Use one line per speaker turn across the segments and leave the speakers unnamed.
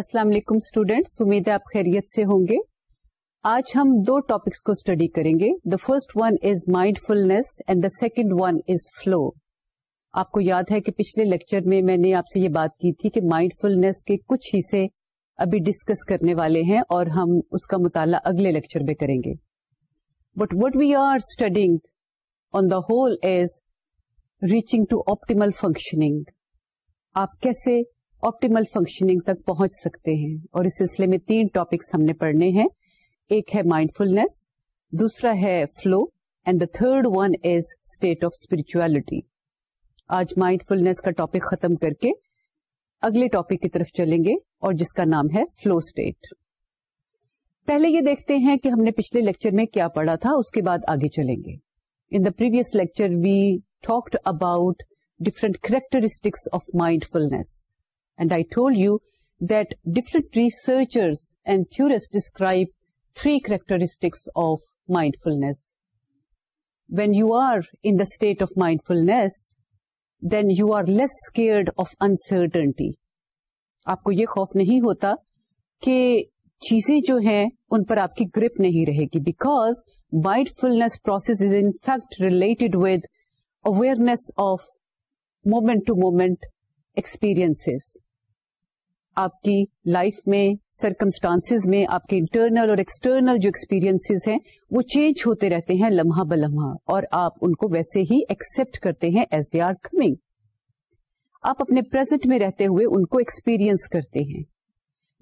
السلام علیکم اسٹوڈینٹس امید ہے آپ خیریت سے ہوں گے. آج ہم دو ٹاپکس کو اسٹڈی کریں گے. The first one is mindfulness and the second one is flow آپ کو یاد ہے کہ پچھلے لیکچر میں میں نے آپ سے یہ بات کی تھی کہ مائنڈ فلنس کے کچھ حصے ابھی ڈسکس کرنے والے ہیں اور ہم اس کا مطالعہ اگلے لیکچر میں کریں گے. But what we are studying on the whole is reaching to optimal functioning آپ کیسے آپٹیمل فنکشننگ تک پہنچ سکتے ہیں۔ اور اس سلسلے میں تین ٹاپکس ہم نے پڑھنے ہیں۔ ایک ہے مائنڈ فلنس دوسرا ہے flow and the third one is state of spirituality آج مائنڈ فلنس کا ٹاپک ختم کر کے اگلے ٹاپک کی طرف چلیں گے، اور جس کا نام ہے فلو اسٹیٹ پہلے یہ دیکھتے ہیں کہ ہم نے پچھلے لیکچر میں کیا پڑھا تھا، اس کے بعد آگے چلیں گے۔ In the previous lecture we talked about different characteristics of mindfulness And I told you that different researchers and theorists describe three characteristics of mindfulness. When you are in the state of mindfulness, then you are less scared of uncertainty. آپ کو یہ خوف نہیں ہوتا کہ چیزیں جو ہیں ان پر آپ کی گرپ نہیں رہے گی because mindfulness process is in fact related with awareness of moment to moment experience آپ کی لائف میں سرکمسٹانس میں، آپ کے انٹرنل اور ایکسٹرنل جو ایکسپیرئنس ہیں، وہ چینج ہوتے رہتے ہیں لمحہ بلمحہ اور آپ ان کو ویسے ہی ایکسپٹ کرتے ہیں ایز دے آر کمنگ آپ اپنے پرزینٹ میں رہتے ہوئے ان کو ایکسپیرئنس کرتے ہیں.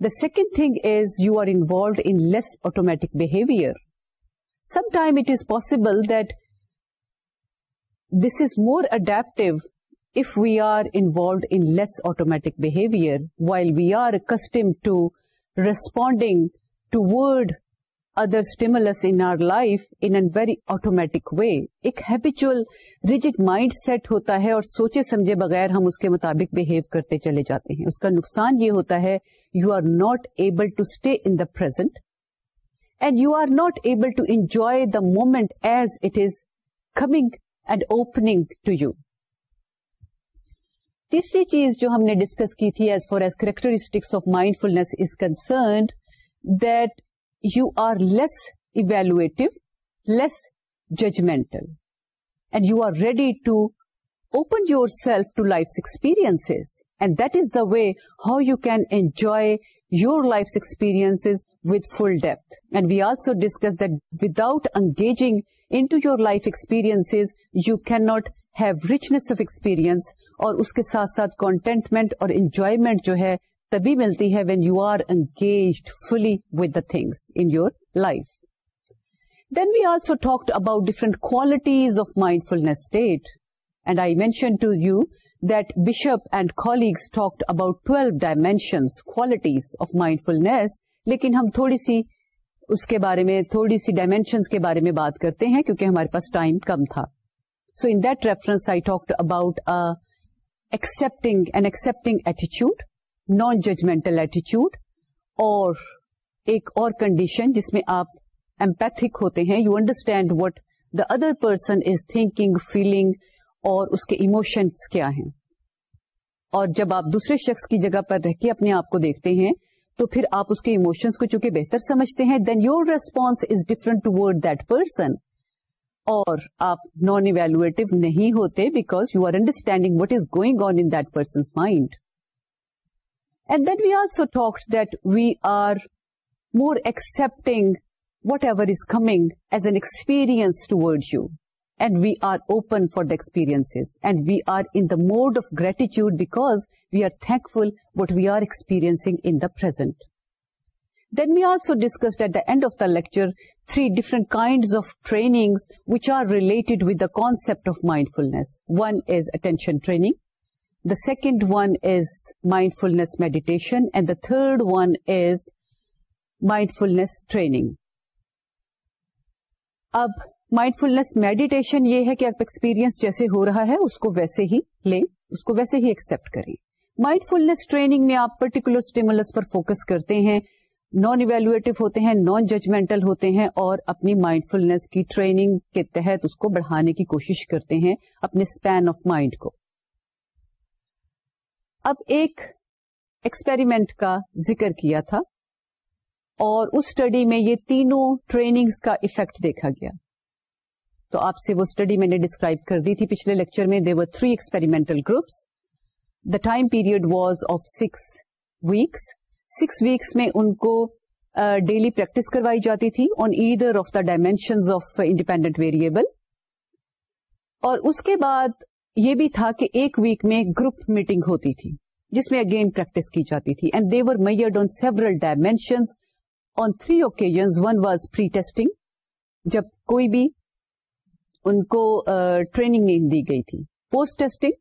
The second thing is you are involved in less automatic behaviour sometime it is possible that this is more adaptive if we are involved in less automatic behavior, while we are accustomed to responding toward other stimulus in our life in a very automatic way. ایک habitual rigid mindset ہوتا ہے اور سوچے سمجھے بغیر ہم اس کے مطابق بہیو کرتے چلے جاتے ہیں اس کا نقصان یہ ہوتا ہے you are not able to stay in the present and you are not able to enjoy the moment as it is coming and opening to you تیسری چیز جو ہم نے ڈسکس کی تھی as far as characteristics of mindfulness is concerned that you are less evaluative less judgmental and you are ready to open yourself to life experience and that is the way how you can enjoy your life experience with full depth and we also discuss that without engaging into your life experience you can not have richness of experience اور اس کے ساتھ ساتھ contentment اور enjoyment جو ہے تبھی ملتی ہے when you are engaged fully with the things in your life then we also talked about different qualities of mindfulness state and I mention to you that Bishop and colleagues talked about twelve dimensions qualities of mindfulness لیکن ہم تھوڑی سی اس کے بارے میں تھوڑی سی dimensions کے بارے میں بات کرتے ہیں کیونکہ ہمارے پاس ٹائم کم تھا so in that reference I talked about accepting and accepting ایٹیچیوڈ non judgemental ایٹیچیوڈ اور ایک اور کنڈیشن جس میں آپ ایمپیتھک ہوتے ہیں you understand what the other person is thinking feeling اور اس کے ایموشنس کیا ہیں اور جب آپ دوسرے شخص کی جگہ پر رہ کے اپنے آپ کو دیکھتے ہیں تو پھر آپ اس کے ایموشنس کو چونکہ بہتر سمجھتے ہیں then your response is different toward that person اور آپ نان ایویلویٹو نہیں ہوتے because you are understanding what is going on in that person's mind and then we also talk that we are more accepting whatever is coming as an experience to you and we are open for the experience and we are in the mood of gratitude because we are thankful what we are experiencing in the present then we also discussed at the end of the lecture three different kinds of trainings which are related with the concept of mindfulness. One is attention training. The second one is mindfulness meditation. And the third one is mindfulness training. اب مائنڈفلنس meditation یہ ہے کہ آپ experience جیسے ہو رہا ہے اس کو ویسے ہی لیں اس کو ویسے ہی ایکسپٹ کریں مائنڈ فلنس ٹریننگ میں آپ پرٹیکولر اسٹیمولس پر فوکس کرتے ہیں نان ایویلویٹو ہوتے ہیں، نان ججمنٹل ہوتے ہیں اور اپنی مائنڈ فلنس کی ٹریننگ کے تحت اس کو بڑھانے کی کوشش کرتے ہیں اپنے اسپین آف مائنڈ کو۔ اب ایک ایکسپیریمنٹ کا ذکر کیا تھا اور اس اسٹڈی میں یہ تینوں ٹریننگز کا افیکٹ دیکھا گیا۔ تو آپ سے وہ اسٹڈی میں نے ڈسکرائب کر دی تھی۔ پچھلے لیکچر میں they were three experimental groups the time period was of six weeks six weeks میں ان کو ڈیلی پریکٹس کروائی جاتی تھی on either of the dimensions of independent variable اور اس کے بعد یہ بھی تھا کہ ایک ویک میں گروپ میٹنگ ہوتی تھی، جس میں اگین پریکٹس کی جاتی تھی. And they were measured on several dimensions on three occasions one was pre testing جب کوئی بھی ان کو ٹریننگ نہیں دی گئی تھی. Post testing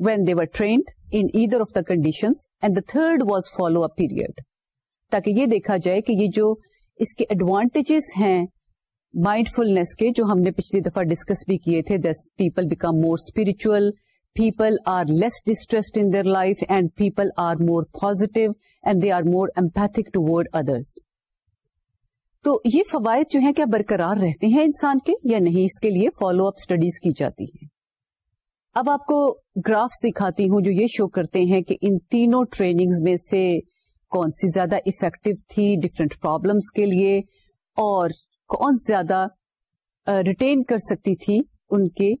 when they were trained in either of the conditions and the third was follow up period تاکہ یہ دیکھا جائے کہ یہ جو اس کے ایڈوانٹیجز ہیں مائنڈ فلنس کے، جو ہم نے پچھلی دفعہ ڈسکس بھی کیے تھے people become more spiritual people are less distressed in their life and people are more positive and they are more empathic toward others تو یہ فوائد جو ہیں کیا برقرار رہتے ہیں انسان کے یا نہیں؟ اس کے لیے فالو اپ اسٹڈیز کی جاتی ہیں۔ اب آپ کو گرافس دکھاتی ہوں جو یہ شو کرتے ہیں کہ ان تینوں ٹریننگز میں سے کون سی زیادہ افیکٹو تھی ڈفرینٹ پرابلمس کے لیے اور کون زیادہ ریٹین کر سکتی تھی ان کے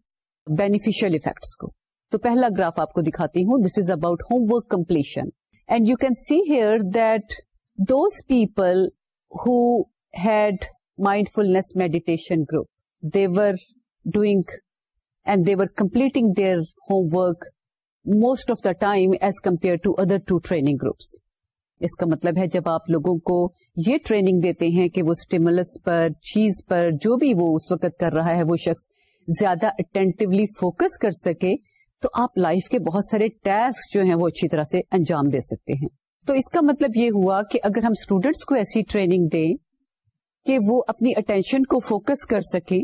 بینیفیشل افیکٹس کو۔ تو پہلا گراف آپ کو دکھاتی ہوں۔ This is about homework completion and you can see here that those people who had mindfulness meditation group they were doing and they were completing their homework most of the time as compare to other two training groups اس کا مطلب ہے جب آپ لوگوں کو یہ training دیتے ہیں کہ وہ اسٹیمولس پر چیز پر جو بھی وہ اس وقت کر رہا ہے وہ شخص زیادہ اٹینٹیولی فوکس کر سکے تو آپ لائف کے بہت سارے ٹیسٹ جو ہیں وہ اچھی طرح سے انجام دے سکتے ہیں تو اس کا مطلب یہ ہوا کہ اگر ہم اسٹوڈینٹس کو ایسی ٹریننگ دیں کہ وہ اپنی اٹینشن کو فوکس کر سکیں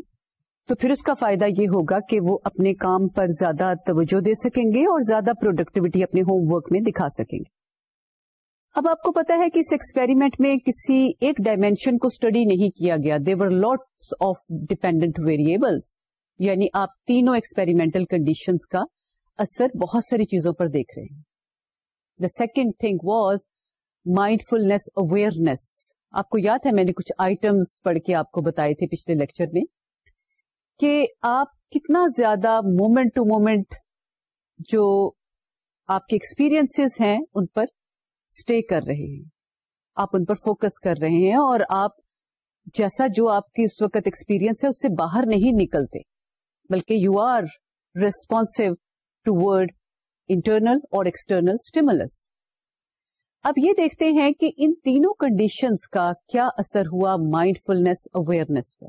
تو پھر اس کا فائدہ یہ ہوگا کہ وہ اپنے کام پر زیادہ توجہ دے سکیں گے اور زیادہ پروڈکٹیوٹی اپنے ہوم ورک میں دکھا سکیں گے۔ اب آپ کو پتا ہے کہ اس ایکسپیریمنٹ میں کسی ایک ڈائمینشن کو اسٹڈی نہیں کیا گیا۔ They were lots of dependent variables یعنی آپ تینوں ایکسپیریمنٹل کنڈیشنز کا اثر بہت ساری چیزوں پر دیکھ رہے ہیں۔ The second thing was mindfulness awareness آپ کو یاد ہے میں نے کچھ آئٹمس پڑھ کے آپ کو بتائے تھے پچھلے لیکچر میں؟ کہ آپ کتنا زیادہ مومنٹ ٹو مومنٹ جو آپ کے ایکسپیرئنس ہیں ان پر اسٹے کر رہے ہیں۔ آپ ان پر فوکس کر رہے ہیں اور آپ جیسا جو آپ کی اس وقت ایکسپیرئنس ہے اس سے باہر نہیں نکلتے، بلکہ you are responsive toward internal اور ایکسٹرنل اسٹیمولس اب یہ دیکھتے ہیں کہ ان تینوں کنڈیشنز کا کیا اثر ہوا مائنڈ فلنس اویئرنیس پر۔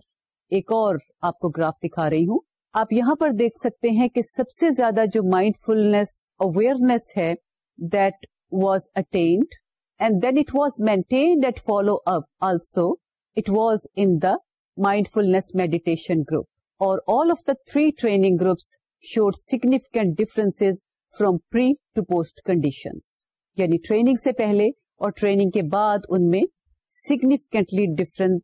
ایک اور آپ کو گراف دکھا رہی ہوں۔ آپ یہاں پر دیکھ سکتے ہیں کہ سب سے زیادہ جو مائنڈ فلنس اویئرنیس ہے that was attained and then it was maintained at follow up also it was in the mindfulness meditation group اور all of the three training groups showed significant difference from pre to post conditions یعنی training سے پہلے اور training کے بعد ان میں significantly different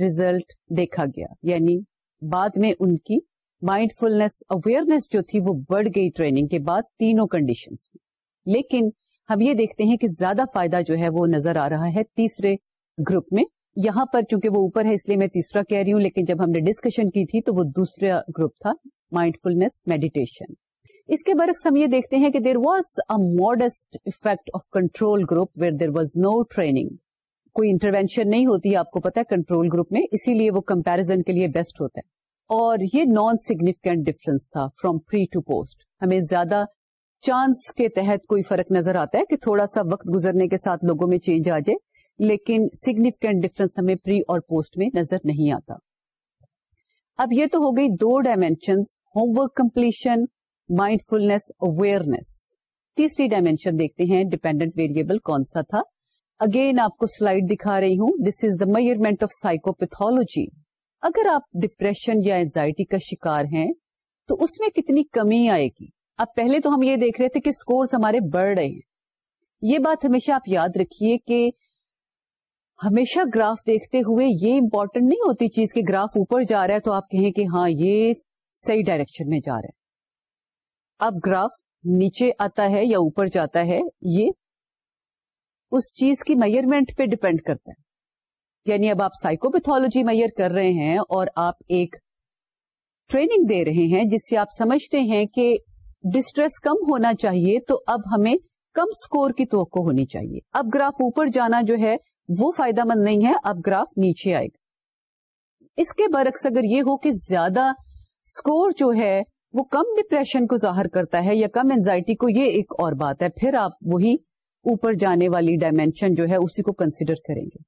result دیکھا گیا۔ یعنی بعد میں ان کی مائنڈ فلنس اویئرنیس جو تھی وہ بڑھ گئی ٹریننگ کے بعد تینوں کنڈیشنز میں۔ لیکن ہم یہ دیکھتے ہیں کہ زیادہ فائدہ جو ہے وہ نظر آ رہا ہے تیسرے گروپ میں۔ یہاں پر چونکہ وہ اوپر ہے، اس لیے میں تیسرا کہہ رہی ہوں، لیکن جب ہم نے ڈسکشن کی تھی تو وہ دوسرا گروپ تھا مائنڈ فلنس میڈیٹیشن اس کے برعکس ہم یہ دیکھتے ہیں کہ there was a modest effect of control group where there was no training کوئی انٹروینشن نہیں ہوتی، آپ کو پتا ہے کنٹرول گروپ میں، اسی لیے وہ کمپیرزن کے لیے بیسٹ ہوتا ہے۔ اور یہ نان سیگنیفیکینٹ ڈفرنس تھا فرام پری ٹو پوسٹ ہمیں زیادہ چانس کے تحت کوئی فرق نظر آتا ہے کہ تھوڑا سا وقت گزرنے کے ساتھ لوگوں میں چینج آ جائے، لیکن سگنیفیکینٹ ڈفرنس ہمیں پری اور پوسٹ میں نظر نہیں آتا۔ اب یہ تو ہو گئی دو dimension homework completion mindfulness awareness تیسری ڈائمینشن دیکھتے ہیں ڈپینڈنٹ ویریبل کون سا تھا؟ اگین آپ کو سلائڈ دکھا رہی ہوں this is the measurement of psychopathology اگر آپ ڈپریشن یا اینزائٹی کا شکار ہیں تو اس میں کتنی کمی آئے گی اب پہلے تو ہم یہ دیکھ رہے تھے کہ اسکورس ہمارے بڑھ رہے ہیں یہ بات ہمیشہ آپ یاد رکھیے کہ ہمیشہ گراف دیکھتے ہوئے یہ امپورٹنٹ نہیں ہوتی چیز کہ گراف اوپر جا رہا ہے تو آپ کہیں کہ ہاں یہ صحیح ڈائریکشن میں جا رہا ہے اب گراف نیچے آتا ہے یا اوپر جاتا ہے یہ اس چیز کی میئرمنٹ پہ ڈپینڈ کرتا ہے۔ یعنی اب آپ سائیکوپیتھولوجی میئر کر رہے ہیں اور آپ ایک ٹریننگ دے رہے ہیں جس سے آپ سمجھتے ہیں کہ ڈسٹریس کم ہونا چاہیے تو اب ہمیں کم سکور کی توقع ہونی چاہیے۔ اب گراف اوپر جانا جو ہے وہ فائدہ مند نہیں ہے، اب گراف نیچے آئے گا۔ اس کے برعکس اگر یہ ہو کہ زیادہ اسکور جو ہے وہ کم ڈپریشن کو ظاہر کرتا ہے یا کم اینزائٹی کو، یہ ایک اور بات ہے۔ پھر آپ وہی اوپر جانے والی ڈائمینشن جو ہے اسی کو کنسیڈر کریں گے۔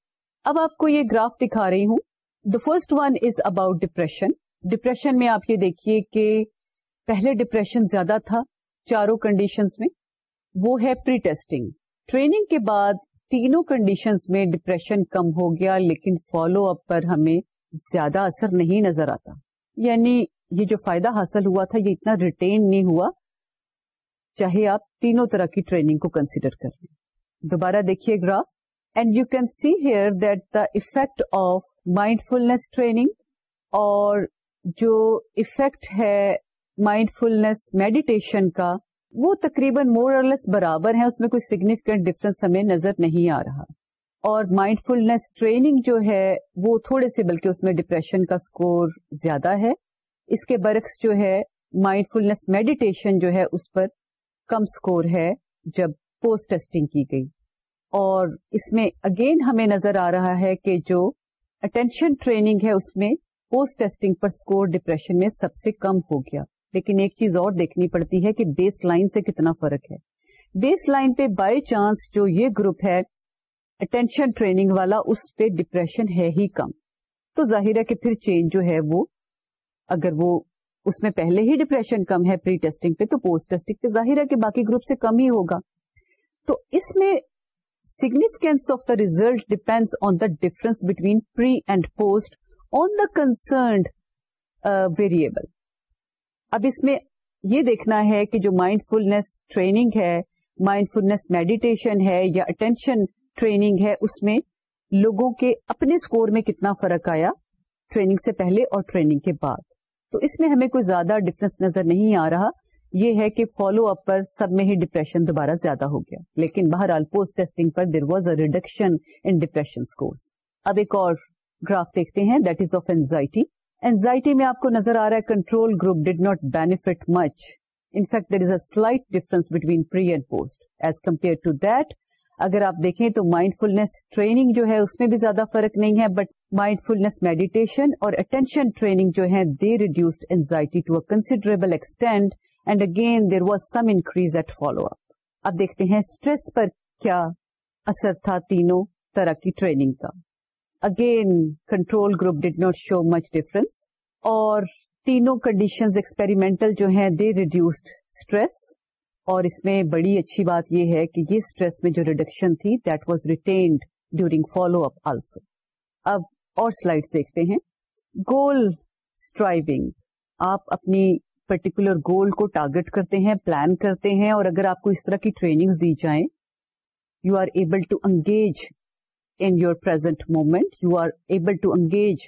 اب آپ کو یہ گراف دکھا رہی ہوں۔ The first one is about depression depression میں آپ یہ دیکھیے کہ پہلے ڈپریشن زیادہ تھا چاروں کنڈیشنز میں، وہ ہے پری ٹیسٹنگ ٹریننگ کے بعد تینوں کنڈیشنز میں ڈپریشن کم ہو گیا، لیکن فالو اپ پر ہمیں زیادہ اثر نہیں نظر آتا۔ یعنی یہ جو فائدہ حاصل ہوا تھا، یہ اتنا ریٹین نہیں ہوا چاہے آپ تینوں طرح کی ٹریننگ کو کنسیڈر کر لیں۔ دوبارہ دیکھیے graph and you can see here that the effect of mindfulness training اور جو افیکٹ ہے مائنڈ فلنس میڈیٹیشن کا، وہ تقریباً مور اور لیس برابر ہے، اس میں کوئی سگنیفیکینٹ ڈفرنس ہمیں نظر نہیں آ رہا۔ اور مائنڈ فلنس ٹریننگ جو ہے، وہ تھوڑے سے بلکہ اس میں ڈپریشن کا اسکور زیادہ ہے۔ اس کے برعکس جو ہے مائنڈ فلنس میڈیٹیشن جو ہے، اس پر کم اسکور ہے جب پوسٹ ٹیسٹنگ کی گئی۔ اور اس میں اگین ہمیں نظر آ رہا ہے کہ جو اٹینشن ٹریننگ ہے، اس میں پوسٹ ٹیسٹنگ پر اسکور ڈپریشن میں سب سے کم ہو گیا۔ لیکن ایک چیز اور دیکھنی پڑتی ہے کہ بیس لائن سے کتنا فرق ہے۔ بیس لائن پہ بائی چانس جو یہ گروپ ہے اٹینشن ٹریننگ والا، اس پہ ڈپریشن ہے ہی کم۔ تو ظاہر ہے کہ پھر چینج جو ہے وہ، اگر وہ اس میں پہلے ہی ڈپریشن کم ہے پری ٹیسٹنگ پہ، تو پوسٹ ٹیسٹنگ پہ ظاہر ہے کہ باقی گروپ سے کم ہی ہوگا۔ تو اس میں significance of the result depends on the difference between pre and post on the concerned variable اب اس میں یہ دیکھنا ہے کہ جو مائنڈ فلنس ٹریننگ ہے مائنڈ فلنس میڈیٹیشن ہے یا اٹینشن ٹریننگ ہے، اس میں لوگوں کے اپنے اسکور میں کتنا فرق آیا؟ ٹریننگ سے پہلے اور ٹریننگ کے بعد۔ تو اس میں ہمیں کوئی زیادہ ڈفرنس نظر نہیں آ رہا۔ یہ ہے کہ فالو اپ پر سب میں ہی ڈپریشن دوبارہ زیادہ ہو گیا۔ لیکن بہرحال post testing per there was a reduction in depression scores اب ایک اور گراف دیکھتے ہیں that is of anxiety anxiety میں آپ کو نظر آ رہا ہے control group did not benefit much in fact there is a slight difference between pre and post as compare to that اگر آپ دیکھیں تو مائنڈ فلنس ٹریننگ جو ہے اس میں بھی زیادہ فرق نہیں ہے بٹ مائنڈ فلنس میڈیٹیشن اور اٹینشن ٹریننگ جو ہے they reduced anxiety to a considerable extend and again there was some increase at follow up اب دیکھتے ہیں اسٹریس پر کیا اثر تھا تینوں طرح کی ٹریننگ کا۔ Again control group did not show much difference اور تینوں کنڈیشنز ایکسپیریمنٹل جو ہیں دے ریڈیوسڈ اسٹریس اور اس میں بڑی اچھی بات یہ ہے کہ یہ اسٹریس میں جو ریڈکشن تھی that was retained during follow up also اب اور سلائڈ دیکھتے ہیں. گول اسٹرائیونگ آپ اپنی پرٹیکولر گول کو ٹارگیٹ کرتے ہیں پلان کرتے ہیں اور اگر آپ کو اس طرح کی ٹریننگ دی جائیں you are able to engage in your present moment you are able to engage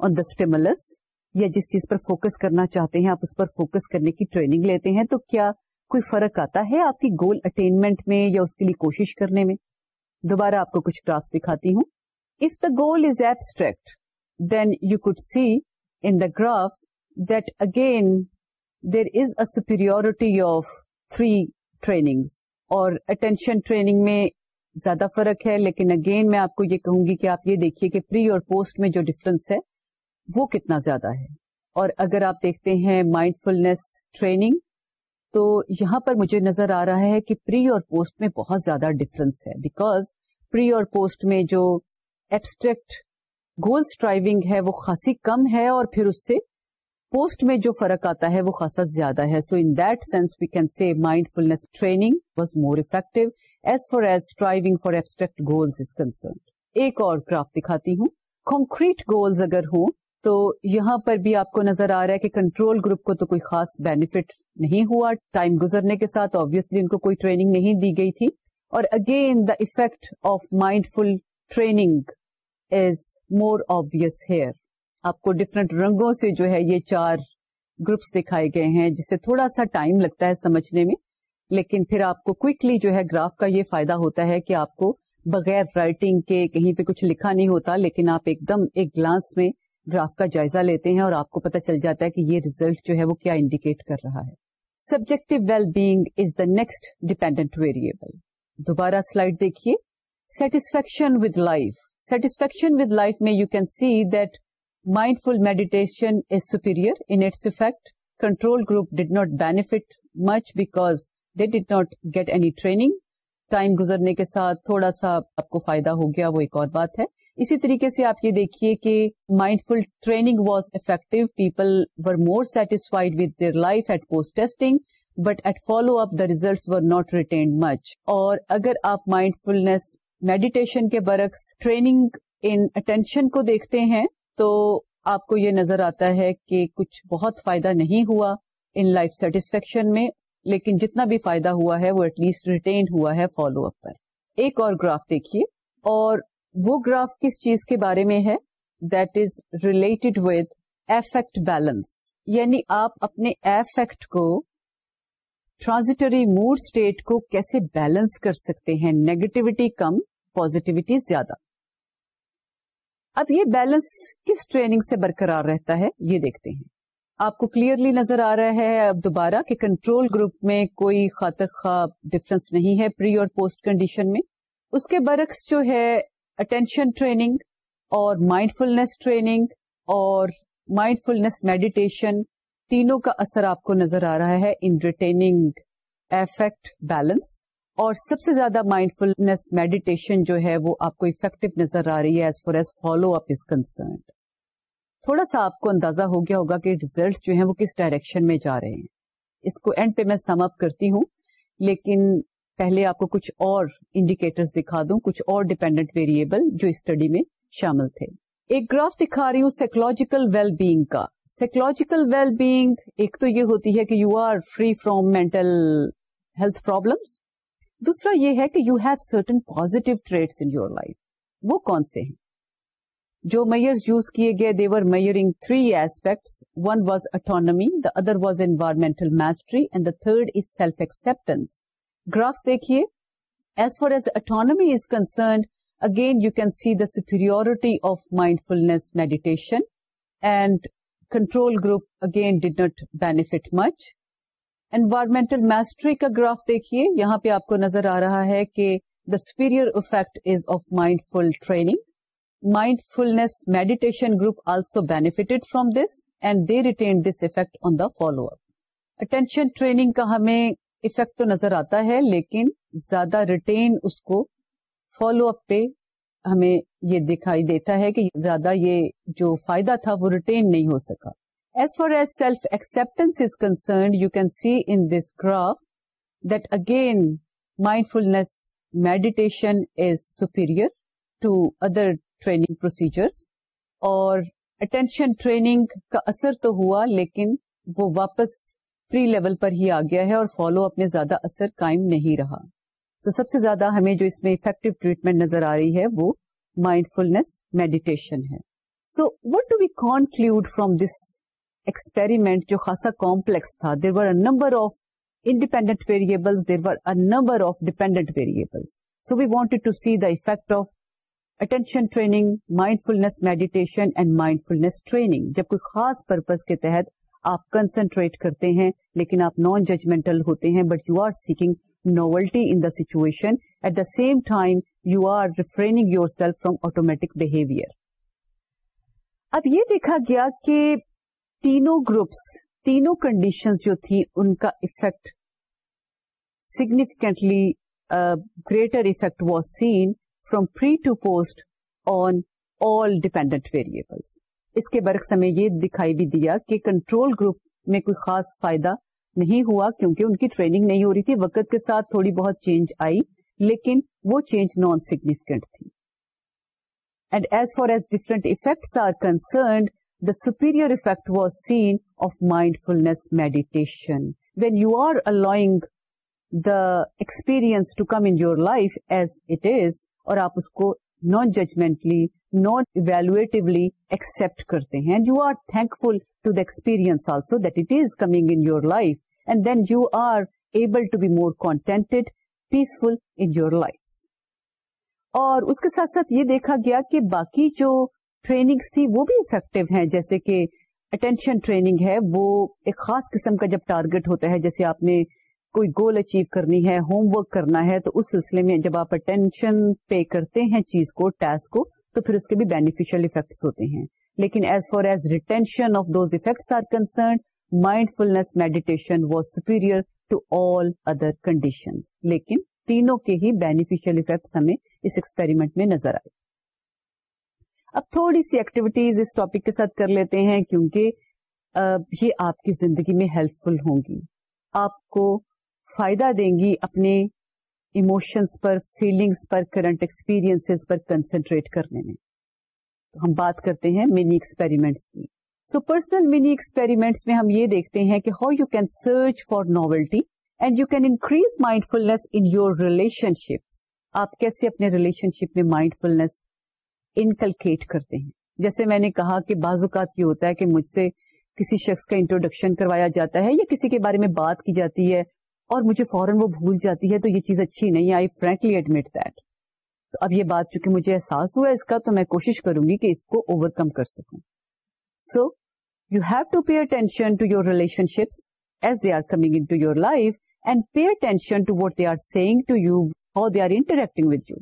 on the stimulus یا جس چیز پر فوکس کرنا چاہتے ہیں، آپ اس پر فوکس کرنے کی ٹریننگ لیتے ہیں. تو کیا کوئی فرق آتا ہے آپ کی گول اٹینمنٹ میں یا اس کے لیے کوشش کرنے میں؟ دوبارہ آپ کو کچھ گرافس دکھاتی ہوں۔ If the goal is abstract then you could see in the graph that again there is a superiority of three training اور اٹینشن ٹریننگ میں زیادہ فرق ہے، لیکن اگین میں آپ کو یہ کہوں گی کہ آپ یہ دیکھیے کہ پری اور پوسٹ میں جو ڈفرنس ہے، وہ کتنا زیادہ ہے۔ اور اگر آپ دیکھتے ہیں مائنڈ فلنس ٹریننگ تو یہاں پر مجھے نظر آ رہا ہے کہ پری اور پوسٹ میں بہت زیادہ ڈفرنس ہے بیکاز پری اور پوسٹ میں جو ایبسٹریکٹ گول اسٹرائیونگ ہے وہ خاصی کم ہے اور پھر اس سے پوسٹ میں جو فرق آتا ہے وہ خاصا زیادہ ہے. So in that sense we can see mindfulness training was more effective as far as striving for abstract goals is concerned ایک اور گراف دکھاتی ہوں. کانکریٹ گولز اگر ہوں تو یہاں پر بھی آپ کو نظر آ رہا ہے کہ کنٹرول گروپ کو تو کوئی خاص بینیفٹ نہیں ہوا ٹائم گزرنے کے ساتھ. آبیسلی ان کو کوئی ٹریننگ نہیں دی گئی تھی. اور again the effect of mindfulness training is more obvious here آپ کو ڈفرنٹ رنگوں سے جو ہے یہ چار گروپس دکھائے گئے ہیں، جس سے تھوڑا سا ٹائم لگتا ہے سمجھنے میں. لیکن پھر آپ کو کوکلی جو ہے گراف کا یہ فائدہ ہوتا ہے کہ آپ کو بغیر رائٹنگ کے کہیں پہ کچھ لکھا نہیں ہوتا، لیکن آپ ایک دم ایک گلانس میں گراف کا جائزہ لیتے ہیں اور آپ کو پتا چل جاتا ہے کہ یہ ریزلٹ جو ہے وہ کیا انڈیکیٹ کر رہا ہے۔ Subjective well being is the next dependent variable دوبارہ سلائڈ دیکھیے۔ Satisfaction with life satisfaction with life میں you can see that mindfulness meditation is superior in its effect control group did not benefit much because they did not get any training time گزرنے کے ساتھ تھوڑا سا آپ کو فائدہ ہو گیا، وہ ایک اور بات ہے۔ اسی طریقے سے آپ یہ دیکھیے کہ mindfulness training was effective people were more satisfied with their life at post testing but at follow up the result were not retained much اور اگر آپ مائنڈ فلنس میڈیٹیشن کے برعکس ٹریننگ ان اٹینشن کو دیکھتے ہیں، تو آپ کو یہ نظر آتا ہے کہ کچھ بہت فائدہ نہیں ہوا ان لائف سیٹسفیکشن میں، لیکن جتنا بھی فائدہ ہوا ہے، وہ ایٹ لیسٹ ریٹین ہوا ہے فالو اپ پر۔ ایک اور گراف دیکھیے، اور وہ گراف کس چیز کے بارے میں ہے؟ That is related with affect balance یعنی آپ اپنے ایفیکٹ کو ٹرانزٹری موڈ اسٹیٹ کو کیسے بیلنس کر سکتے ہیں؟ نیگیٹوٹی کم پوزیٹیوٹی زیادہ. اب یہ بیلنس کس ٹریننگ سے برقرار رہتا ہے؟ یہ دیکھتے ہیں. آپ کو کلیئرلی نظر آ رہا ہے اب دوبارہ کہ کنٹرول گروپ میں کوئی خاطر خواب ڈفرنس نہیں ہے پری اور پوسٹ کنڈیشن میں. اس کے برعکس جو ہے اٹینشن ٹریننگ اور مائنڈ فلنس ٹریننگ اور مائنڈ فلنس میڈیٹیشن تینوں کا اثر آپ کو نظر آ رہا ہے ان ریٹیننگ ایفیکٹ بیلنس اور سب سے زیادہ مائنڈ فلنس میڈیٹیشن جو ہے وہ آپ کو افیکٹو نظر آ رہی ہے as far as follow up is concerned تھوڑا سا آپ کو اندازہ ہو گیا ہوگا کہ ریزلٹ جو ہیں وہ کس ڈائریکشن میں جا رہے ہیں۔ اس کو اینڈ پہ میں سم اپ کرتی ہوں، لیکن پہلے آپ کو کچھ اور انڈیکیٹرز دکھا دوں، کچھ اور ڈیپینڈنٹ ویریبل جو اسٹڈی میں شامل تھے۔ ایک گراف دکھا رہی ہوں سائکولوجیکل ویل بیگ کا۔ سائکولوجیکل ویل بیگ ایک تو یہ ہوتی ہے کہ you are free from mental health problems دوسرا یہ ہے کہ you have certain positive traits in your life وہ کون سے ہیں؟ جو میئرز یوز کیے گئے they were measuring three aspects one was autonomy the other was environmental mastery and the third is self acceptance graphs دیکھیے. As far as autonomy is concerned again you can see the superiority of mindfulness meditation and control group again did not benefit much environmental mastery کا graph دیکھیے. یہاں پہ آپ کو نظر آ رہا ہے کہ the superior effect is of mindfulness training mindfulness meditation group also benefited from this and they retain this effect on the follow up attention training کا ہمیں افیکٹ تو نظر آتا ہے، لیکن زیادہ ریٹین اس کو فالو اپ پہ ہمیں یہ دکھائی دیتا ہے کہ زیادہ یہ جو فائدہ تھا وہ ریٹین نہیں ہو سکا۔ As far as self acceptance is concerned you can see in this graph that again mindfulness meditation is superior to other training procedure اور اٹینشن ٹریننگ کا اثر تو ہوا، لیکن وہ واپس پری لیول پر ہی آ گیا ہے اور فالو اپ میں زیادہ اثر قائم نہیں رہا۔ تو سب سے زیادہ ہمیں جو اس میں افیکٹو ٹریٹمنٹ نظر آ رہی ہے وہ مائنڈ فلنس میڈیٹیشن ہے۔ So what do we conclude from this experiment جو خاصا کمپلیکس تھا؟ There were number of independent variables there were number of dependent variables so we wanted to see the effect of attention training mindfulness meditation and mindfulness training جب کوئی خاص purpose کے تحت آپ concentrate کرتے ہیں، لیکن آپ نان ججمنٹل ہوتے ہیں but you are seeking novelty in the situation at the same time you are refraining your self from automatic behaviour اب یہ دیکھا گیا کہ تینوں گروپس تینوں کنڈیشنز جو تھیں، ان کا effect significantly greater effect was seen from pre to post on all dependent variables اس کے برعکس ہمیں یہ دکھائی بھی دیا کہ کنٹرول گروپ میں کوئی خاص فائدہ نہیں ہوا کیونکہ ان کی ٹریننگ نہیں ہو رہی تھی، وقت کے ساتھ تھوڑی بہت چینج آئی، لیکن وہ چینج نان سیگنیفیکینٹ تھی۔ And as far as different effects are concerned the superior effect was seen of mindfulness meditation when you are allowing the experience to come in your life as it is اور آپ اس کو non judgementally non evaluatively accept کرتے ہیں. You are thankful to the experience also that it is coming in your life and then you are able to be more contented peaceful in your life اور اس کے ساتھ ساتھ یہ دیکھا گیا کہ باقی جو ٹریننگس تھی وہ بھی افیکٹو ہیں. جیسے کہ اٹینشن ٹریننگ ہے، وہ ایک خاص قسم کا جب ٹارگٹ ہوتا ہے، جیسے آپ نے کوئی گول اچیو کرنی ہے ہوم ورک کرنا ہے، تو اس سلسلے میں جب آپ اٹینشن پے کرتے ہیں چیز کو ٹاسک کو تو پھر اس کے بھی بینیفیشل افیکٹس ہوتے ہیں۔ لیکن as far as retention of those effects are concerned mindfulness meditation was superior to all other condition لیکن تینوں کے ہی بینیفیشل افیکٹس ہمیں اس ایکسپیریمنٹ میں نظر آئے۔ اب تھوڑی سی ایکٹیویٹیز اس ٹاپک کے ساتھ کر لیتے ہیں کیونکہ یہ آپ کی زندگی میں ہیلپ فل ہوں گی۔ آپ کو فائدہ دیں گی اپنے ایموشنس پر فیلنگس پر کرنٹ ایکسپیرئنس پر کنسنٹریٹ کرنے میں۔ تو ہم بات کرتے ہیں منی ایکسپیریمنٹس کی۔ سو پرسنل منی ایکسپیریمنٹس میں ہم یہ دیکھتے ہیں کہ how you can search for novelty and you can increase mindfulness in your relationships آپ کیسے اپنے ریلیشن شپ میں مائنڈ فلنس انکلکیٹ کرتے ہیں۔ جیسے میں نے کہا کہ بعض اوقات یہ ہوتا ہے کہ مجھ سے کسی شخص کا انٹروڈکشن کروایا جاتا ہے یا کسی کے بارے میں بات کی جاتی ہے۔ اور مجھے فوراً وہ بھول جاتی ہے تو یہ چیز اچھی نہیں آئی فرینکلی ایڈمٹ دیٹ تو اب یہ بات چونکہ مجھے احساس ہوا اس کا، تو میں کوشش کروں گی کہ اس کو اوور کم کر سکوں۔ So you have to pay attention to your relationships as they are coming into your life and pay attention to what they are saying to you how they are interacting with you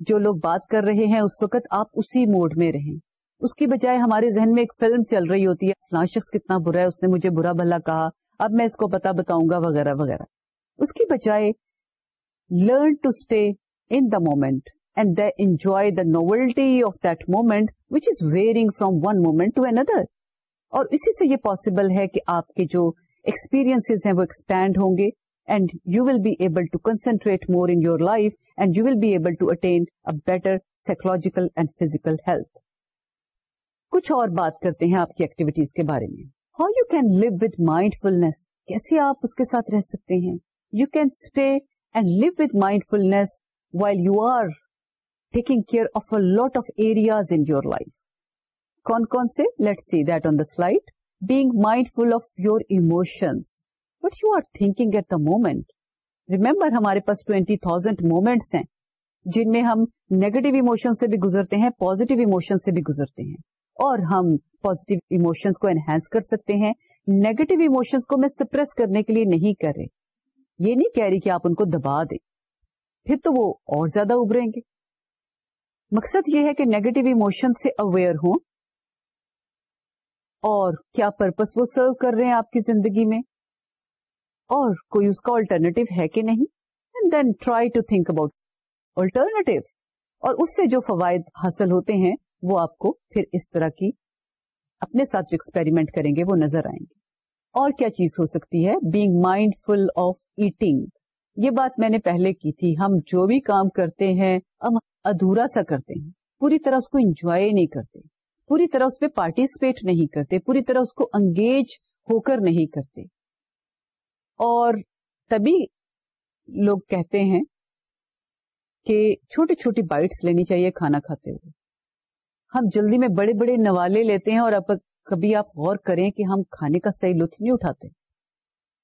جو لوگ بات کر رہے ہیں، اس وقت آپ اسی mood میں رہیں۔ اس کی بجائے ہمارے ذہن میں ایک فلم چل رہی ہوتی ہے، فلاں شخص کتنا برا ہے، اس نے مجھے برا بھلا کہا۔ اب میں اس کو پتا بتاؤں گا وغیرہ وغیرہ۔ اس کی بجائے learn to stay in the moment and the enjoy the novelty of that moment which is varying from one moment to another اور اسی سے یہ پاسبل ہے کہ آپ کے جو ایکسپیرئنس ہیں وہ ایکسپینڈ ہوں گے and you will be able to concentrate more in your life and you will be able to attain a better psychological and physical health کچھ اور بات کرتے ہیں آپ کی ایکٹیویٹیز کے بارے میں۔ How you can live with mindfulness کیسے آپ اس کے ساتھ رہ سکتے ہیں؟ You can stay and live with mindfulness while you are taking care of a lot of areas in your life کون کون سے؟ Let see that on the slide being mindful of your emotions what you are thinking at the moment remember ہمارے پاس twenty thousand moments ہیں جن میں ہم negative emotion سے بھی گزرتے ہیں پوزیٹو ایموشن سے بھی گزرتے ہیں۔ اور ہم پوزیٹو ایموشنس کو انہینس کر سکتے ہیں۔ نیگیٹو ایموشنس کو میں سپریس کرنے کے لیے نہیں کر رہے۔ یہ نہیں کہہ رہی کہ آپ ان کو دبا دیں۔ پھر تو وہ اور زیادہ ابھریں گے۔ مقصد یہ ہے کہ نیگیٹو ایموشن سے اویئر ہوں۔ اور کیا پرپز وہ سرو کر رہے ہیں آپ کی زندگی میں؟ اور کوئی اس کا آلٹرنیٹو ہے کہ نہیں؟ And then try to think about alternative اور اس سے جو فوائد حاصل ہوتے ہیں وہ آپ کو پھر اس طرح کی اپنے ساتھ جو ایکسپیریمنٹ کریں گے وہ نظر آئیں گے۔ اور کیا چیز ہو سکتی ہے؟ Being mindful of eating یہ بات میں نے پہلے کی تھی۔ ہم جو بھی کام کرتے ہیں، ہم ادھورا سا کرتے ہیں۔ پوری طرح اس کو انجوائے نہیں کرتے۔ پوری طرح اس پہ پارٹیسپیٹ نہیں کرتے۔ پوری طرح اس کو انگیج ہو کر نہیں کرتے۔ اور تبھی لوگ کہتے ہیں کہ چھوٹی چھوٹی بائٹس لینی چاہیے کھانا کھاتے ہوئے۔ ہم جلدی میں بڑے بڑے نوالے لیتے ہیں اور اب کبھی آپ غور کریں کہ ہم کھانے کا صحیح لطف نہیں اٹھاتے۔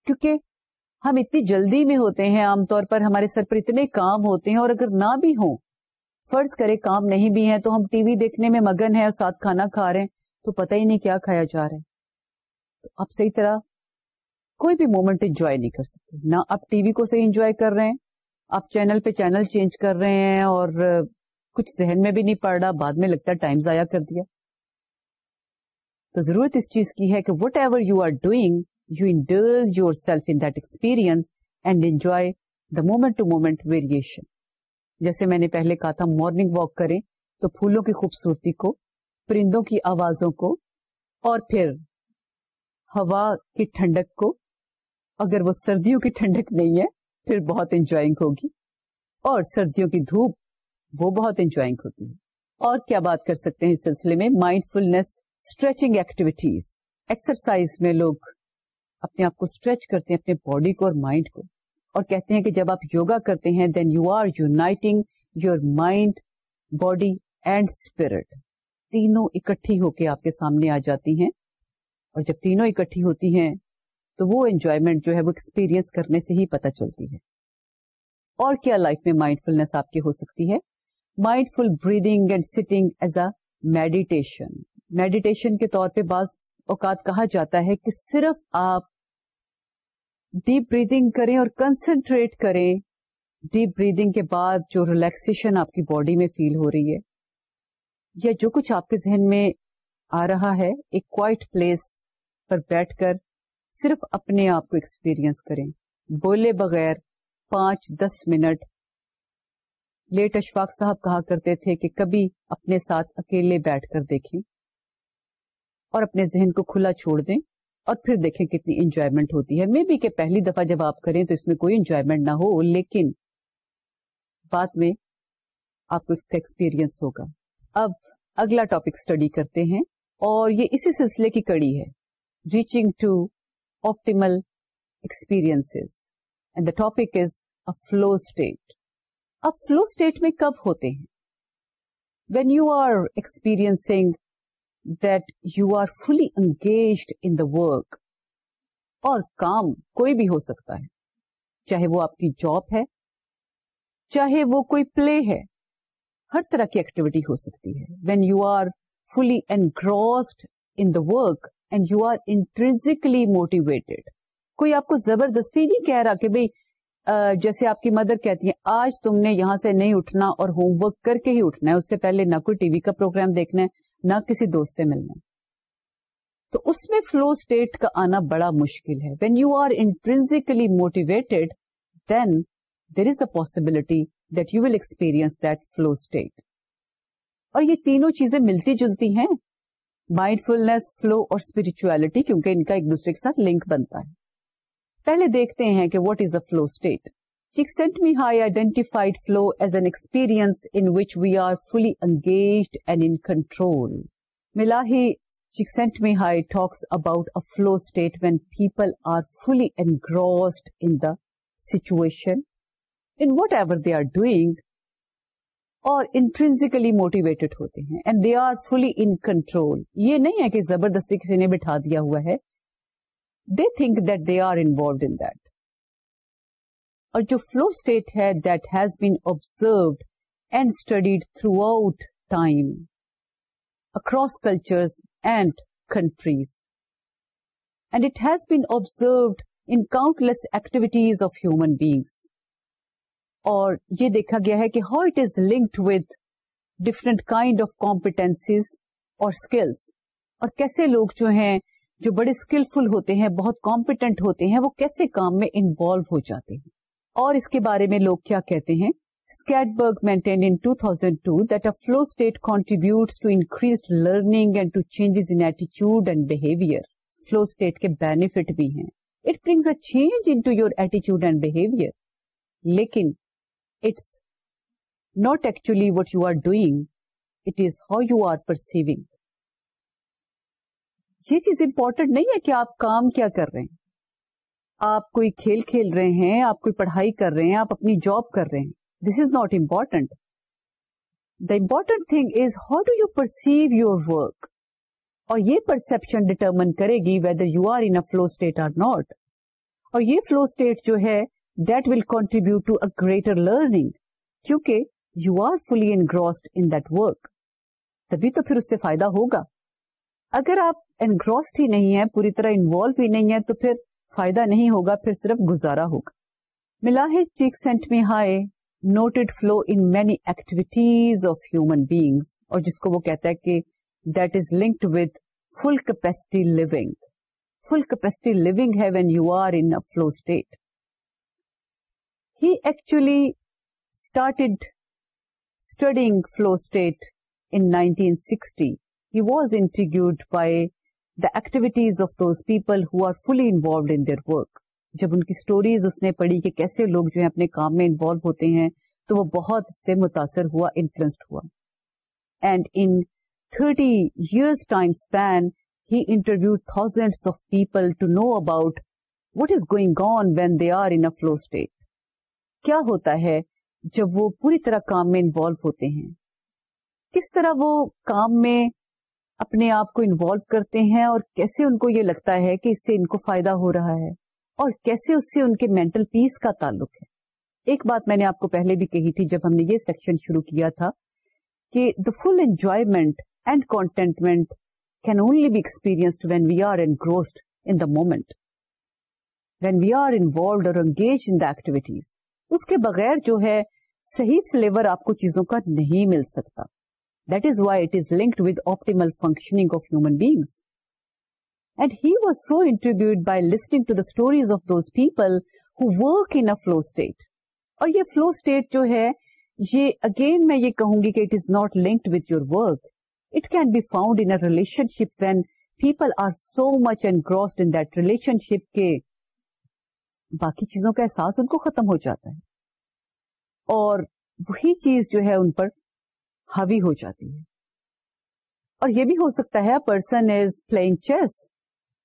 کیونکہ ہم اتنی جلدی میں ہوتے ہیں، عام طور پر ہمارے سر پر اتنے کام ہوتے ہیں اور اگر نہ بھی ہوں، فرض کرے کام نہیں بھی ہیں تو ہم ٹی وی دیکھنے میں مگن ہیں اور ساتھ کھانا کھا رہے ہیں، تو پتہ ہی نہیں کیا کھایا جا رہا ہے۔ تو آپ صحیح طرح کوئی بھی مومنٹ انجوائے نہیں کر سکتے۔ نہ آپ ٹی وی کو صحیح انجوائے کر رہے ہیں، آپ چینل پہ چینل چینج کر رہے ہیں اور کچھ ذہن میں بھی نہیں پڑ رہا، بعد میں لگتا ہے ٹائم ضائع کر دیا۔ تو ضرورت اس چیز کی ہے کہ whatever you are doing you indulge your self in that experience and enjoy the moment to moment variation جیسے میں نے پہلے کہا تھا مارننگ واک کریں تو پھولوں کی خوبصورتی کو، پرندوں کی آوازوں کو، اور پھر ہوا کی ٹھنڈک کو۔ اگر وہ سردیوں کی ٹھنڈک نہیں ہے، پھر بہت انجوائنگ ہوگی۔ اور سردیوں کی دھوپ وہ بہت انجوائنگ ہوتی ہے اور کیا بات کر سکتے ہیں اس سلسلے میں؟ Mindfulness stretching activities exercise میں لوگ اپنے آپ کو اسٹریچ کرتے ہیں، اپنے باڈی کو اور مائنڈ کو۔ اور کہتے ہیں کہ جب آپ یوگا کرتے ہیں then you are uniting your mind body and spirit تینوں اکٹھی ہو کے آپ کے سامنے آ جاتی ہیں۔ اور جب تینوں اکٹھی ہوتی ہیں، تو وہ انجوائمنٹ جو ہے، وہ ایکسپیرئنس کرنے سے ہی پتہ چلتی ہے۔ اور کیا لائف میں مائنڈ فلنس آپ کی ہو سکتی ہے؟ Mindful breathing and sitting as a meditation meditation کے طور پہ بعض اوقات کہا جاتا ہے کہ صرف آپ ڈیپ بریدنگ کریں اور کنسنٹریٹ کریں۔ ڈیپ بریدنگ کے بعد جو ریلیکسیشن آپ کی باڈی میں فیل ہو رہی ہے یا جو کچھ آپ کے ذہن میں آ رہا ہے، ایک کوائٹ پلیس پر بیٹھ کر صرف اپنے آپ کو ایکسپیرئنس کریں۔ بولے بغیر پانچ دس منٹ لیٹ اشفاق صاحب کہا کرتے تھے کہ کبھی اپنے ساتھ اکیلے بیٹھ کر دیکھیں اور اپنے ذہن کو کھلا چھوڑ دیں اور پھر دیکھیں کتنی انجوائےمنٹ ہوتی ہے۔ مے بی کہ پہلی دفعہ جب آپ کریں تو اس میں کوئی انجوائےمنٹ نہ ہو، لیکن بعد میں آپ کو اس کا ایکسپیرئنس ہوگا۔ اب اگلا ٹاپک اسٹڈی کرتے ہیں اور یہ اسی سلسلے کی کڑی ہے۔ Reaching to optimal experience and the topic is a flow state اب فلو اسٹیٹ میں کب ہوتے ہیں؟ When you are experiencing that you are fully engaged in the work اور کام کوئی بھی ہو سکتا ہے، چاہے وہ آپ کی جاب ہے، چاہے وہ کوئی پلے ہے، ہر طرح کی ایکٹیویٹی ہو سکتی ہے۔ When you are fully engrossed in the work and you are intrinsically motivated کوئی آپ کو زبردستی نہیں کہہ رہا کہ بھائی جیسے آپ کی مدر کہتی ہیں، آج تم نے یہاں سے نہیں اٹھنا اور ہوم ورک کر کے ہی اٹھنا ہے، اس سے پہلے نہ کوئی ٹی وی کا پروگرام دیکھنا ہے، نہ کسی دوست سے ملنا ہے۔ تو اس میں فلو اسٹیٹ کا آنا بڑا مشکل ہے۔ When you are intrinsically motivated then there is a possibility that you will experience that flow state اور یہ تینوں چیزیں ملتی جلتی ہیں مائنڈ فلنس فلو اور اسپرچولیٹی کیونکہ ان کا ایک دوسرے کے ساتھ لنک بنتا ہے۔ پہلے دیکھتے ہیں کہ what is a flow state Csikszentmihalyi identified flow as an experience in which we are fully engaged and in control Mihaly Csikszentmihalyi talks about a flow state when people are fully engrossed in the situation in whatever they are doing اور intrinsically motivated ہوتے ہیں and they are fully in control یہ نہیں ہے کہ زبردستی کسی نے بٹھا دیا ہوا ہے they think that they are involved in that اور جو فلو اسٹیٹ ہے that has been observed and studied throughout time across culture and countries and it has been observed in countless activities of human beings اور یہ دیکھا گیا ہے کہ how it is linked with different kind of competencies اور skills اور کیسے لوگ جو ہیں جو بڑے اسکلفل ہوتے ہیں، بہت کمپیٹنٹ ہوتے ہیں، وہ کیسے کام میں انوالو ہو جاتے ہیں؟ اور اس کے بارے میں لوگ کیا کہتے ہیں؟ Sketberg maintain in two thousand two that a flow state contributes to increase learning and to changes in ایٹیچیوڈ and behaviour flow state کے بینیفٹ بھی ہیں. It brings a change into your ایٹیچیوڈ and behaviour لیکن it's not actually what you are doing it is how you are perceiving یہ چیز important نہیں ہے کہ آپ کام کیا کر رہے ہیں۔ آپ کوئی کھیل کھیل رہے ہیں، آپ کوئی پڑھائی کر رہے ہیں، آپ اپنی جاب کر رہے ہیں۔ This is not important the important thing is how do you perceive your work اور یہ پرسپشن ڈٹرمن کرے گی whether you are in flow state or not اور یہ فلو اسٹیٹ جو ہے that will contribute to a greater learning کیونکہ you are fully engrossed in that work تبھی تو پھر اس سے فائدہ ہوگا۔ اگر آپ انگروسڈ ہی نہیں ہے، پوری طرح انوالو ہی نہیں ہے، تو پھر فائدہ نہیں ہوگا، پھر صرف گزارا ہوگا۔ ملاحظ Csikszentmihalyi noted flow in many activities of human beings اور جس کو وہ کہتا ہے کہ that is linked with full capacity living full capacity living ہے when you are in flow state he actually started studying flow state in nineteen sixty he was intrigued by the activities of those people who are fully involved in their work. جب ان کی stories اس نے پڑھی کہ کیسے لوگ جو ہیں اپنے کام میں انوالو ہوتے ہیں، تو وہ بہت سے متاثر ہوا انفلوئنسڈ ہوا۔ And in thirty years time span he interview thousands of people to know about what is going on when they are in flow state کیا ہوتا ہے جب وہ پوری طرح کام میں انوالو ہوتے ہیں؟ کس طرح وہ کام میں اپنے آپ کو انوالو کرتے ہیں اور کیسے ان کو یہ لگتا ہے کہ اس سے ان کو فائدہ ہو رہا ہے اور کیسے اس سے ان کے مینٹل پیس کا تعلق ہے؟ ایک بات میں نے آپ کو پہلے بھی کہی تھی جب ہم نے یہ سیکشن شروع کیا تھا کہ the full enjoyment and contentment can only be experienced when we are engrossed in the moment when we are involved اور انگیج ان دا ایکٹیویٹیز اس کے بغیر جو ہے صحیح فلیور آپ کو چیزوں کا نہیں مل سکتا۔ That is why it is linked with optimal functioning of human beings and he was so attribute by listening to the stories of those people who work in flow state اور یہ flow state جو ہے یہ again میں یہ کہوں گی کہ it is not linked with your work it can be found in relationship when people are so much engrossed in that relationship کے باقی چیزوں کا احساس ان کو ختم ہو جاتا ہے اور وہی چیز جو ہے ان پر حاوی ہو جاتی ہے اور یہ بھی ہو سکتا ہے person is playing chess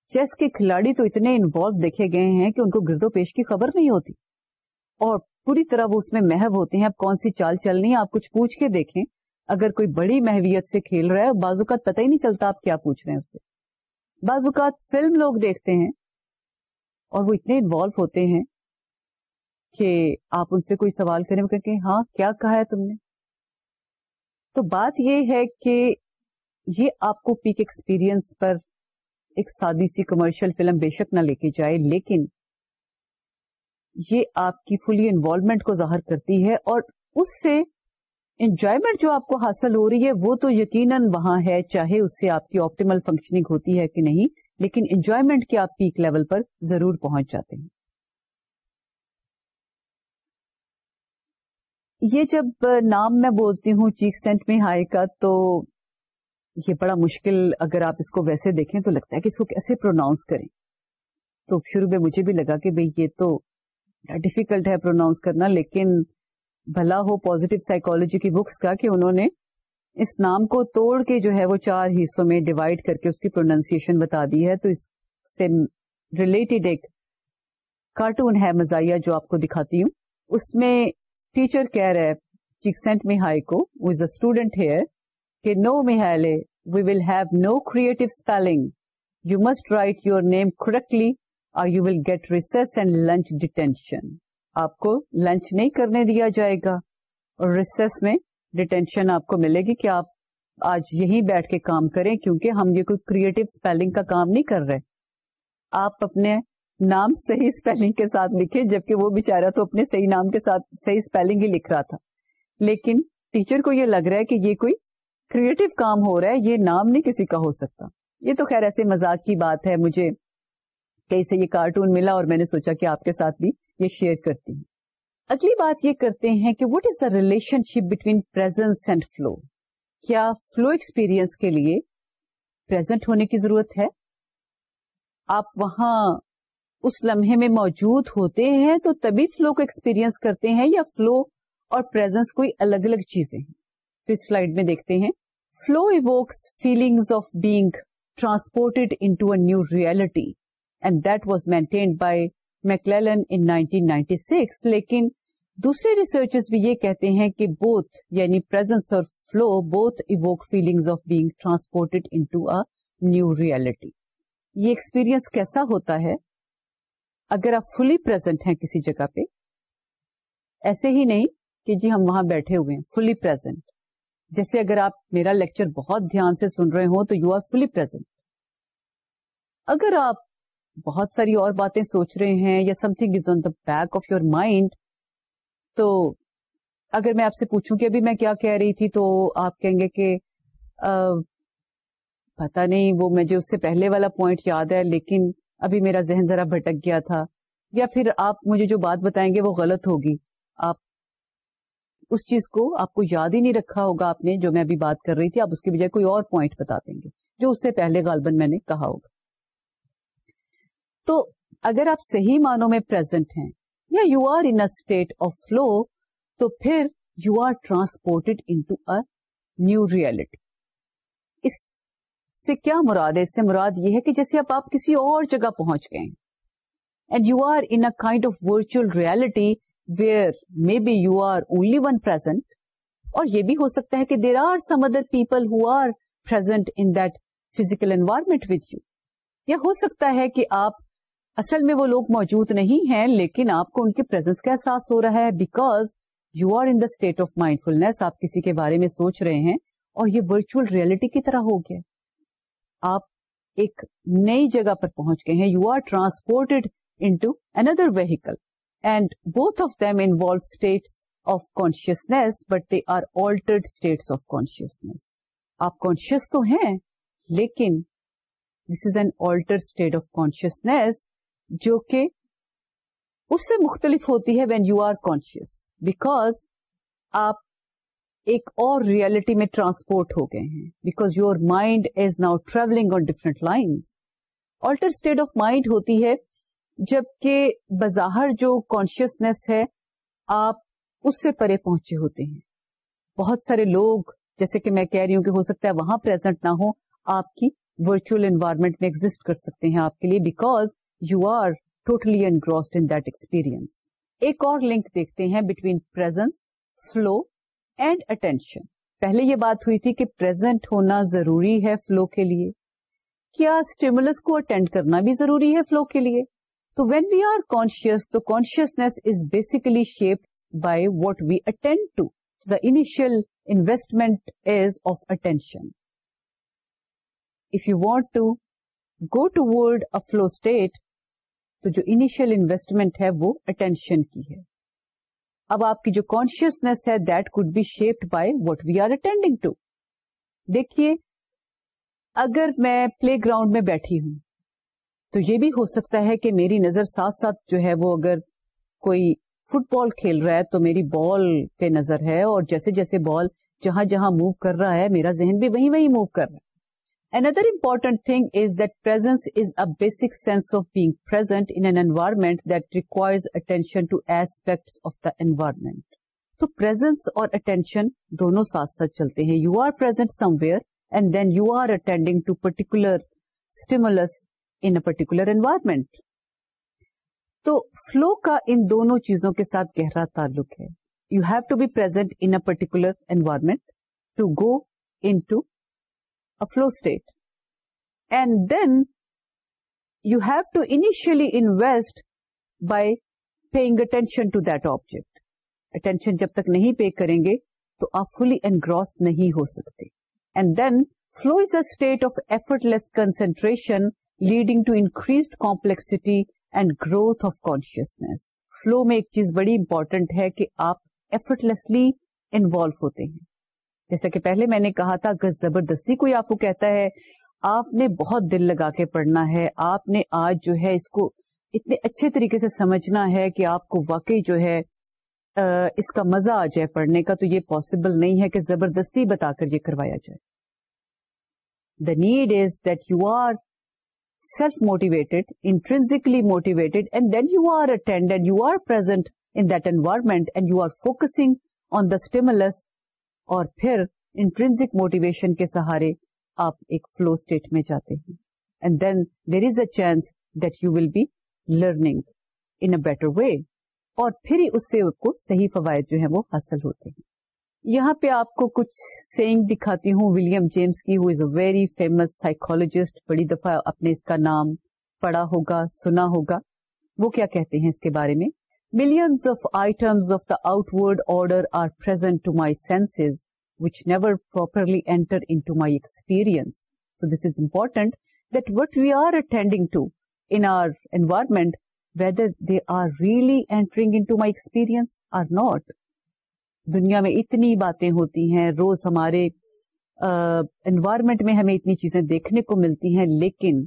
chess کے کھلاڑی تو اتنے انوالو دیکھے گئے ہیں کہ ان کو گرد و پیش کی خبر نہیں ہوتی۔ اور پوری طرح وہ اس میں محو ہوتے ہیں۔ اب کون سی چال چلنی ہے؟ آپ کچھ پوچھ کے دیکھیں۔ اگر کوئی بڑی محویت سے کھیل رہا ہے، بعض اوقات پتہ ہی نہیں چلتا آپ کیا پوچھ رہے ہیں اس سے۔ بعض اوقات فلم لوگ دیکھتے ہیں اور وہ اتنے انوالو ہوتے ہیں کہ آپ ان سے کوئی سوال کریں، وہ کہ ہاں کیا کہا ہے تم نے؟ تو بات یہ ہے کہ یہ آپ کو پیک ایکسپیرئنس پر ایک سادی سی کمرشل فلم بے شک نہ لے کے جائے، لیکن یہ آپ کی فلی انوالومنٹ کو ظاہر کرتی ہے اور اس سے انجوائےمنٹ جو آپ کو حاصل ہو رہی ہے، وہ تو یقیناً وہاں ہے، چاہے اس سے آپ کی آپٹیمل فنکشننگ ہوتی ہے کہ نہیں، لیکن انجوائےمنٹ کے آپ پیک لیول پر ضرور پہنچ جاتے ہیں۔ یہ جب نام میں بولتی ہوں چیک سینٹ میں ہائی کا، تو یہ بڑا مشکل اگر آپ اس کو ویسے دیکھیں تو لگتا ہے کہ اس کو کیسے پروناؤنس کریں۔ تو شروع میں مجھے بھی لگا کہ بھئی یہ تو ڈیفیکلٹ ہے پروناؤنس کرنا، لیکن بھلا ہو پوزیٹو سائیکولوجی کی بکس کا کہ انہوں نے اس نام کو توڑ کے جو ہے وہ چار حصوں میں ڈیوائڈ کر کے اس کی پروننسیشن بتا دی ہے۔ تو اس سے ریلیٹڈ ایک کارٹون ہے مزایا جو آپ کو دکھاتی ہوں۔ اس میں ٹیچر کہہ رہے چیک سینٹ می ہائی کو از اے اسٹوڈنٹ ہیئر کہ نو میلے we will have no creative spelling you must write your name correctly or you will get research and lunch detention آپ کو لنچ نہیں کرنے دیا جائے گا۔ اور ریسرچ میں ڈیٹینشن آپ کو ملے گی کہ آپ آج یہیں بیٹھ کے کام کریں، کیونکہ ہم یہ کوئی کریٹو اسپیلنگ کا کام نہیں کر رہے۔ آپ اپنے نام صحیح اسپیلنگ کے ساتھ لکھے، جبکہ وہ بےچارا تو اپنے صحیح نام کے ساتھ صحیح اسپیلنگ ہی لکھ رہا تھا۔ لیکن ٹیچر کو یہ لگ رہا ہے کہ یہ کوئی کریٹو کام ہو رہا ہے، یہ نام نہیں کسی کا ہو سکتا۔ یہ تو خیر ایسے مزاق کی بات ہے، مجھے کہیں سے یہ کارٹون ملا اور میں نے سوچا کہ آپ کے ساتھ بھی یہ شیئر کرتی ہوں۔ اگلی بات یہ کرتے ہیں کہ what is the relationship between presence and flow کیا فلو ایکسپیرئنس کے لیے پرزینٹ ہونے کی ضرورت ہے؟ آپ وہاں اس لمحے میں موجود ہوتے ہیں تو تبھی فلو کو ایکسپیرئنس کرتے ہیں یا فلو اور پرزینس کوئی الگ الگ چیزیں ہیں۔ تو اس سلائڈ میں دیکھتے ہیں۔ Flow evokes feelings of being transported into a new reality and that was maintained by Macklin in 1996 لیکن دوسرے ریسرچز بھی یہ کہتے ہیں کہ بوتھ یعنی پرزنس اور flow both evoke feelings of being transported into a new reality یہ ایکسپیرئنس کیسا ہوتا ہے؟ اگر آپ فلی پرزینٹ ہیں کسی جگہ پہ، ایسے ہی نہیں کہ جی ہم وہاں بیٹھے ہوئے ہیں فلی پرزینٹ جیسے اگر آپ میرا لیکچر بہت دھیان سے سن رہے ہوں تو یو آر فلی پرزینٹ اگر آپ بہت ساری اور باتیں سوچ رہے ہیں یا something is on the back of your mind تو اگر میں آپ سے پوچھوں کہ ابھی میں کیا کہہ رہی تھی تو آپ کہیں گے کہ پتا نہیں وہ مجھے اس سے پہلے والا پوائنٹ یاد ہے، لیکن ابھی میرا ذہن ذرا بھٹک گیا تھا، یا پھر آپ مجھے جو بات بتائیں گے وہ غلط ہوگی۔ آپ اس چیز کو، آپ کو یاد ہی نہیں رکھا ہوگا آپ نے جو میں ابھی بات کر رہی تھی، آپ اس کے بجائے کوئی اور پوائنٹ بتا دیں گے، جو اس سے پہلے غالباً میں نے کہا ہوگا۔ تو اگر آپ صحیح معنوں میں پرزینٹ ہیں، یا you are in state of flow تو پھر you are transported into a new reality اس سے کیا مراد ہے؟ اس سے مراد یہ ہے کہ جیسے اب آپ کسی اور جگہ پہنچ گئے and you are in kind of virtual reality where may be you are only one present اور یہ بھی ہو سکتا ہے کہ there are some other people who are present in that physical environment with you یا ہو سکتا ہے کہ آپ اصل میں وہ لوگ موجود نہیں ہیں لیکن آپ کو ان کے پرزنس کا احساس ہو رہا ہے because you are in the state of mindfulness آپ کسی کے بارے میں سوچ رہے ہیں اور یہ ورچوئل ریئلٹی کی طرح ہو گیا۔ آپ ایک نئی جگہ پر پہنچ گئے ہیں۔ You are transported into another vehicle and both of them involve states of consciousness but they are altered states of consciousness آپ کانشیس تو ہیں، لیکن this is an alter state of consciousness جو کہ اس سے مختلف ہوتی ہے when you are conscious because آپ ایک اور ریالٹی میں ٹرانسپورٹ ہو گئے ہیں۔ Because your mind is now travelling on different lines alter state of mind ہوتی ہے جبکہ بظاہر جو کانشیسنیس ہے، آپ اس سے پرے پہنچے ہوتے ہیں۔ بہت سارے لوگ، جیسے کہ میں کہہ رہی ہوں کہ ہو سکتا ہے وہاں پرزینٹ نہ ہو، آپ کی ورچوئل انوائرمنٹ میں ایگزٹ کر سکتے ہیں آپ کے لیے because you are totally engrossed in that experience ایک اور لنک دیکھتے ہیں between presence flow and attention. پہلے یہ بات ہوئی تھی کہ پرزینٹ ہونا ضروری ہے فلو کے لیے۔ کیا اسٹیمولس کو اٹینڈ کرنا بھی ضروری ہے فلو کے لیے؟ تو وین وی آر کانشیس تو consciousness is basically shape by what we attend to the initial investment is of attention if you want to go toward a flow state تو جو انیشیل انویسٹمنٹ ہے وہ attention کی ہے۔ اب آپ کی جو کانشیسنیس ہے that could be shaped by what we are attending to دیکھیے، اگر میں پلے گراؤنڈ میں بیٹھی ہوں، تو یہ بھی ہو سکتا ہے کہ میری نظر ساتھ ساتھ جو ہے وہ اگر کوئی فٹ بال کھیل رہا ہے، تو میری بال پہ نظر ہے اور جیسے جیسے بال جہاں جہاں موو کر رہا ہے، میرا ذہن بھی وہیں وہیں موو کر رہا ہے۔ Another important thing is that presence is a basic sense of being present in an environment that requires attention to aspects of the environment. تو پرزینس اور اٹینشن دونوں ساتھ ساتھ چلتے ہیں۔ You are present somewhere and then you are attending to particular stimulus in a particular environment تو flow کا ان دونوں چیزوں کے ساتھ گہرا تعلق ہے۔ You have to be present in a particular environment to go into flow state and then you have to initially invest by paying attention to that object attention جب تک نہیں پے کریں گے تو آپ فلی انگروس نہیں ہو سکتے and then flow is a state of effortless concentration leading to increased complexity and growth of consciousness flow میں ایک چیز بڑی امپورٹنٹ ہے کہ آپ ایفرٹ لیسلی انوالو ہوتے ہیں جیسا کہ پہلے میں نے کہا تھا، اگر زبردستی کوئی آپ کو کہتا ہے، آپ نے بہت دل لگا کے پڑھنا ہے، آپ نے آج جو ہے اس کو اتنے اچھے طریقے سے سمجھنا ہے کہ آپ کو واقعی جو ہے اس کا مزہ آ جائے پڑھنے کا، تو یہ پاسبل نہیں ہے کہ زبردستی بتا کر یہ کروایا جائے۔ The need is that you are self motivated intrinsically motivated and then you are attend you are present in that environment and you are focusing on the stimulus اور پھر انٹرنزک موٹیویشن کے سہارے آپ ایک فلو اسٹیٹ میں جاتے ہیں۔ And then there is a chance that you will be learning in a better way اور پھر ہی اس سے کو صحیح فوائد جو ہیں وہ حاصل ہوتے ہیں۔ یہاں پہ آپ کو کچھ سینگ دکھاتی ہوں۔ ولیم جیمس کی who is a very famous psychologist بڑی دفعہ اپنے اس کا نام پڑھا ہوگا، سنا ہوگا۔ وہ کیا کہتے ہیں اس کے بارے میں؟ Millions of items of the outward order are present to my senses, which never properly enter into my experience. So this is important that what we are attending to in our environment, whether they are really entering into my experience or not. دنیا میں اتنی باتیں ہوتی ہیں روز ہمارے environment میں ہمیں اتنی چیزیں دیکھنے کو ملتی ہیں لیکن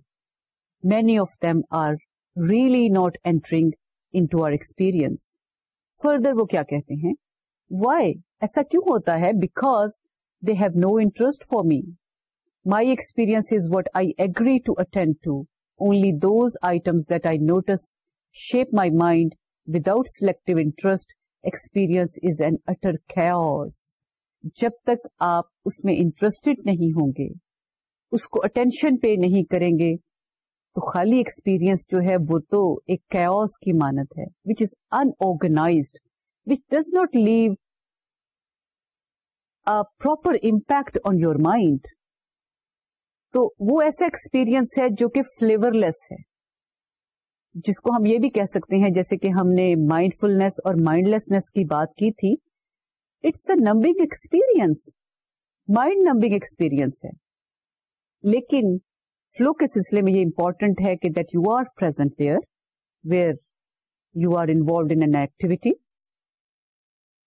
many of them are really not entering in our experience further وہ کیا کہتے ہیں? وائی ایسا کیوں ہوتا ہے? Because they have no interest for me my experience is what I agree to attend to only those items that I notice shape my mind without selective interest experience is an utter chaos جب تک آپ اس میں interested نہیں ہوں گے، اس کو attention پے نہیں کریں گے تو خالی ایکسپیرئنس جو ہے وہ تو ایک کیوس کی مانت ہے which is unrecognized which does not leave proper impact on your mind تو وہ ایسا ایکسپیرئنس ہے جو کہ فلیور لیس ہے۔ جس کو ہم یہ بھی کہہ سکتے ہیں، جیسے کہ ہم نے مائنڈ فلنس اور مائنڈ لیسنس کی بات کی تھی it's a numbing experience mind numbing experience ہے۔ لیکن فلو کے سلسلے میں یہ امپورٹنٹ ہے کہ that you are present there where you are involved in activity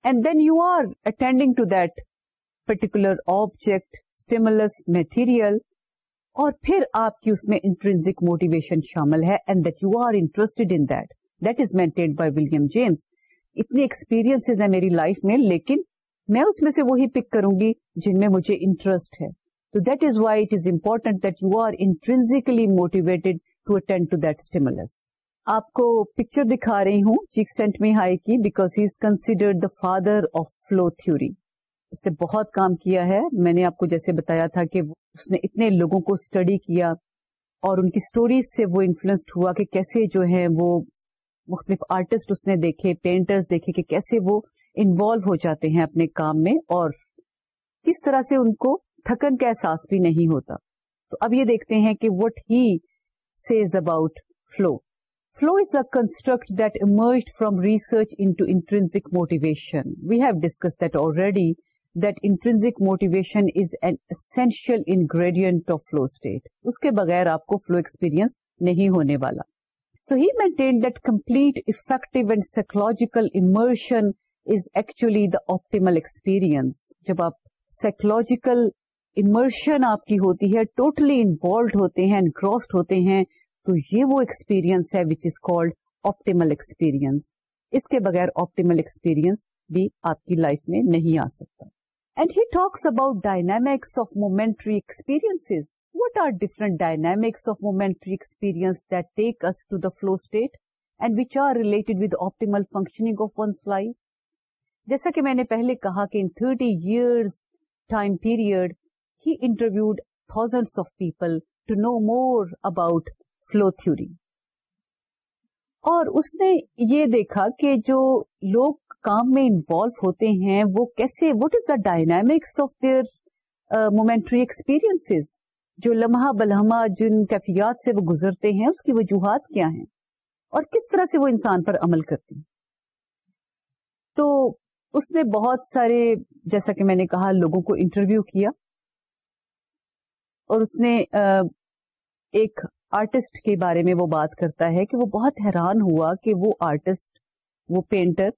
and then you are attending to that particular object stimulus material اور پھر آپ کی اس میں انٹرنزک موٹیویشن شامل ہے and that you are interested in that that is maintained by William James اتنے experience ہیں میری لائف میں، لیکن میں اس میں سے وہی پک کروں گی جن میں مجھے انٹرسٹ ہے. تو that is why it is important that you are intrinsically motivated to attend to that stimulus آپ کو پکچر دکھا رہی ہوں چیک سینٹ میں ہائی کی because he is considered the father of flow theory اس نے بہت کام کیا ہے میں نے آپ کو جیسے بتایا تھا کہ اس نے اتنے لوگوں کو اسٹڈی کیا اور ان کی اسٹوریز سے وہ انفلوئنسڈ ہوا کہ کیسے جو ہے وہ مختلف آرٹسٹ اس نے دیکھے پینٹرز دیکھے کہ کیسے وہ انوالو ہو جاتے ہیں اپنے کام میں اور کس طرح سے ان کو تھکن کا احساس بھی نہیں ہوتا۔ تو اب یہ دیکھتے ہیں کہ what he says about flow flow is a construct that emerged from research into intrinsic motivation we have discuss that already that intrinsic motivation is an essential ingredient of flow state اس کے بغیر آپ کو flow experience نہیں ہونے والا۔ So he maintain that complete affective and psychological immersion is actually the optimal experience جب آپ psychological امرشن آپ کی ہوتی ہے ٹوٹلی انوالوڈ ہوتے ہیں انکروسڈ ہوتے ہیں، تو یہ وہ ایکسپیرئنس ہے which is called optimal experience اس کے بغیر آپٹیمل ایکسپیرئنس بھی آپ کی لائف میں نہیں آ سکتا. And he talks about dynamics of momentary experience what are different dynamics of momentary experience that take us to the flow state and which are related with optimal functioning of one's life جیسا کہ میں نے پہلے کہا کہ in thirty years time period he interviewed thousands of people to know more about flow theory اور اس نے یہ دیکھا کہ جو لوگ کام میں انوالو ہوتے ہیں، وہ کیسے what is the dynamics of their momentary experience جو لمحہ بلحمہ جن کیفیات سے وہ گزرتے ہیں، اس کی وجوہات کیا ہیں؟ اور کس طرح سے وہ انسان پر عمل کرتی ہیں؟ تو اس نے بہت سارے، جیسا کہ میں نے کہا، لوگوں کو انٹرویو کیا۔ اور اس نے ایک آرٹسٹ کے بارے میں وہ بات کرتا ہے کہ وہ بہت حیران ہوا کہ وہ آرٹسٹ، وہ پینٹر،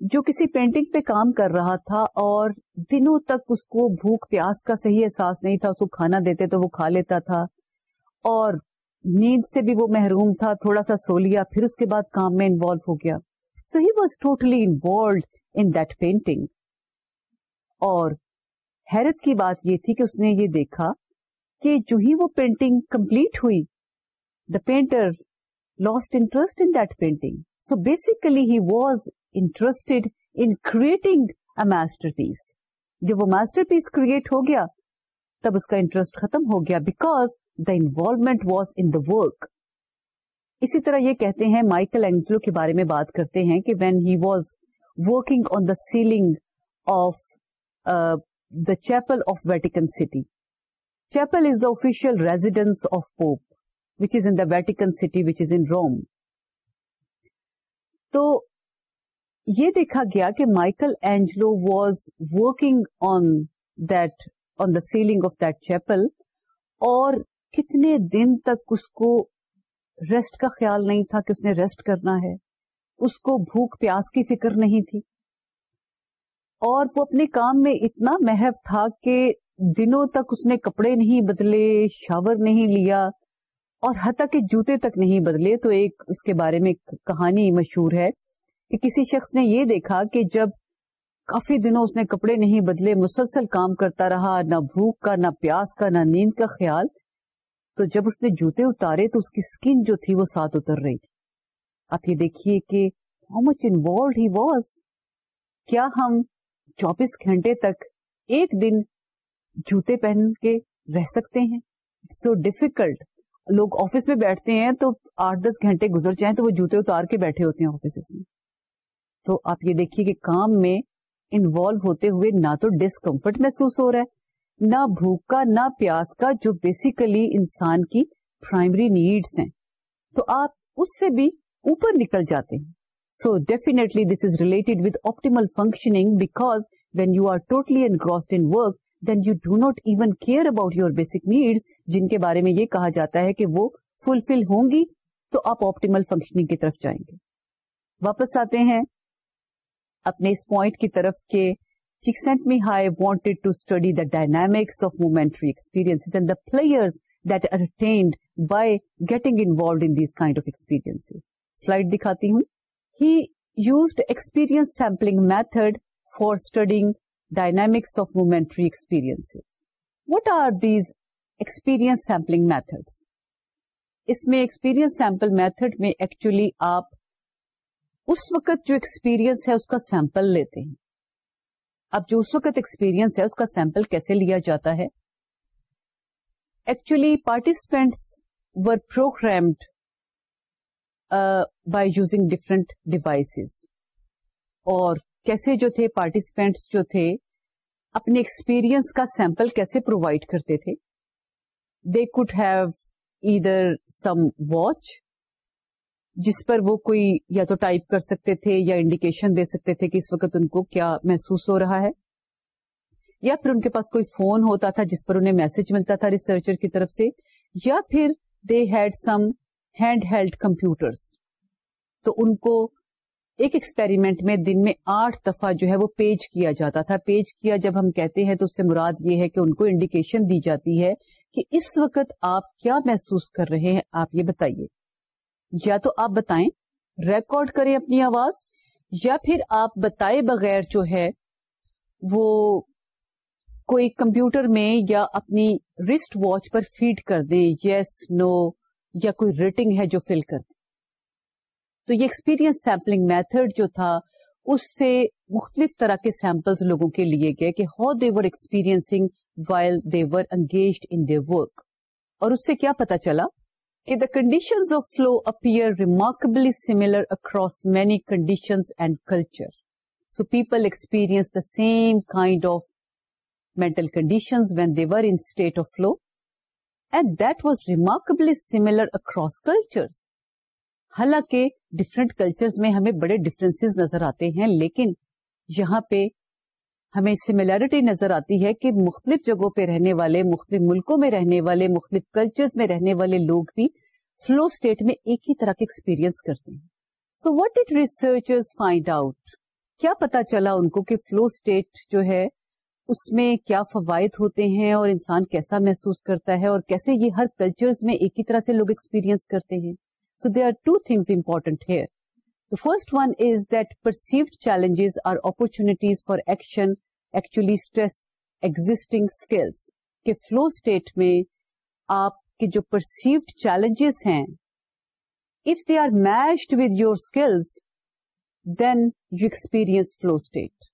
جو کسی پینٹنگ پہ کام کر رہا تھا اور دنوں تک اس کو بھوک پیاس کا صحیح احساس نہیں تھا، اس کو کھانا دیتے تو وہ کھا لیتا تھا اور نیند سے بھی وہ محروم تھا، تھوڑا سا سو لیا، پھر اس کے بعد کام میں انوالو ہو گیا۔ So he was totally involved in that painting اور حیرت کی بات یہ تھی کہ اس نے یہ دیکھا کہ جو ہی وہ پینٹنگ کمپلیٹ ہوئی the painter lost interest in that painting so basically he was interested in creating a masterpiece جب وہ ماسٹر پیس کریٹ ہو گیا، تب اس کا انٹرسٹ ختم ہو گیا because the involvement was in the work اسی طرح یہ کہتے ہیں مائیکل اینجلو کے بارے میں بات کرتے ہیں کہ when he was working on the ceiling of the chapel of Vatican City chapel is the official residence of Pope which is in the Vatican City which is in Rome تو یہ دیکھا گیا کہ Michelangelo was working on that on the ceiling of that chapel اور کتنے دن تک اس کو rest کا خیال نہیں تھا کہ اس نے ریسٹ کرنا ہے، اس کو بھوک پیاس کی فکر نہیں تھی۔ اور وہ اپنے کام میں اتنا محو تھا کہ دنوں تک اس نے کپڑے نہیں بدلے، شاور نہیں لیا، اور حتیٰ کہ جوتے تک نہیں بدلے، تو ایک اس کے بارے میں کہانی مشہور ہے کہ کسی شخص نے یہ دیکھا کہ جب کافی دنوں اس نے کپڑے نہیں بدلے، مسلسل کام کرتا رہا، نہ بھوک کا، نہ پیاس کا، نہ نیند کا خیال، تو جب اس نے جوتے اتارے تو اس کی اسکن جو تھی وہ ساتھ اتر رہی۔ آپ یہ دیکھیے کہ how much involved he was کیا ہم چوبیس گھنٹے تک ایک دن جوتے پہن کے رہ سکتے ہیں۔ سو ڈیفیکلٹ لوگ آفس میں بیٹھتے ہیں تو آٹھ دس گھنٹے گزر جائیں تو وہ جوتے اتار کے بیٹھے ہوتے ہیں آفیس میں۔ تو آپ یہ دیکھیے کہ کام میں انوالو ہوتے ہوئے نہ تو ڈسکمفرٹ محسوس ہو رہا ہے، نہ بھوک کا، نہ پیاس کا، جو بیسیکلی انسان کی پرائمری نیڈس ہیں۔ تو آپ اس سے بھی اوپر نکل جاتے ہیں۔ So definitely this is related with optimal functioning because when you are totally engrossed in work then you do not even care about your basic needs جن کے بارے میں یہ کہا جاتا ہے کہ وہ فلفل ہوں گی، تو آپ آپٹیمل فنکشننگ کی طرف جائیں گے۔ واپس آتے ہیں اپنے اس پوائنٹ کی طرف کے Csikszentmihalyi wanted to study the dynamics of momentary experience and the players that are attained by getting involved in these kind of experience slide دکھاتی ہوں۔ He used experience sampling method for studying dynamics of momentary experience what are these experience sampling methods اس میں experience sample method میں actually آپ اس وقت جو experience ہے اس کا سیمپل لیتے ہیں اب جو اس وقت ایکسپیرئنس ہے اس کا سیمپل کیسے لیا جاتا ہے actually participants were programmed by using different devices اور کیسے جو تھے پارٹیسپینٹس جو تھے، اپنے ایکسپیرئنس کا سیمپل کیسے پرووائڈ کرتے تھے۔ They could have either some watch جس پر وہ کوئی یا تو ٹائپ کر سکتے تھے یا انڈیکیشن دے سکتے تھے کہ اس وقت ان کو کیا محسوس ہو رہا ہے۔ یا پھر ان کے پاس کوئی فون ہوتا تھا جس پر انہیں میسج ملتا تھا ریسرچر کی طرف سے، یا پھر they had some handheld computers تو ان کو ایک ایکسپیریمنٹ میں دن میں آٹھ دفعہ جو ہے وہ پیج کیا جاتا تھا۔ پیج کیا جب ہم کہتے ہیں تو اس سے مراد یہ ہے کہ ان کو انڈیکیشن دی جاتی ہے کہ اس وقت آپ کیا محسوس کر رہے ہیں۔ آپ یہ بتائیے۔ یا تو آپ بتائیں ریکارڈ کریں اپنی آواز، یا پھر آپ بتائے بغیر جو ہے وہ کوئی کمپیوٹر میں یا اپنی رسٹ واچ پر فیڈ کر دیں۔ یس نو یا کوئی ریٹنگ ہے جو فل کر دیں۔ تو یہ ایکسپیرئنس سیمپلنگ میتھڈ جو تھا، اس سے مختلف طرح کے سیمپلز لوگوں کے لیے گئے کہ how they were experiencing while they were engaged in their work اور اس سے کیا پتا چلا کہ the conditions of flow appear remarkably similar across many conditions and culture so people experience the same kind of mental conditions when they were in state of flow. And that was remarkably similar across cultures. حالانکہ different cultures میں ہمیں بڑے difference نظر آتے ہیں، لیکن یہاں پہ ہمیں سملیرٹی نظر آتی ہے کہ مختلف جگہوں پہ رہنے والے، مختلف ملکوں میں رہنے والے، مختلف کلچرز میں رہنے والے لوگ بھی فلو اسٹیٹ میں ایک ہی طرح کے ایکسپیرئنس کرتے ہیں۔ So what did researchers find out کیا پتا چلا ان کو کہ فلو اسٹیٹ جو ہے، اس میں کیا فوائد ہوتے ہیں اور انسان کیسا محسوس کرتا ہے اور کیسے یہ ہر کلچرز میں ایک ہی طرح سے لوگ ایکسپیرئنس کرتے ہیں؟ So there are two things important here first one is that perceived challenges or opportunities for action actually stretch existing skills کے فلو اسٹیٹ میں آپ کے جو پرسیوڈ چیلنجز ہیں if they are matched with your skills then you experience flow state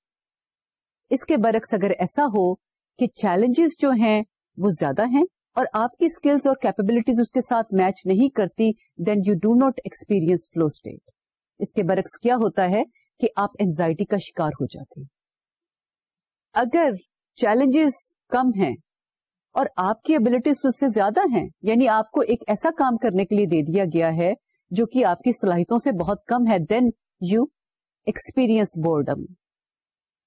اس کے برعکس اگر ایسا ہو کہ چیلنجز جو ہیں وہ زیادہ ہیں اور آپ کی اسکلز اور کیپبلٹیز اس کے ساتھ میچ نہیں کرتی then you do not experience flow state اس کے برعکس کیا ہوتا ہے کہ آپ اینزائٹی کا شکار ہو جاتے ہیں. اگر چیلنجز کم ہیں اور آپ کی ابلیٹیز اس سے زیادہ ہیں یعنی آپ کو ایک ایسا کام کرنے کے لیے دے دیا گیا ہے جو کہ آپ کی صلاحیتوں سے بہت کم ہے دین یو ایکسپیرئنس بورڈم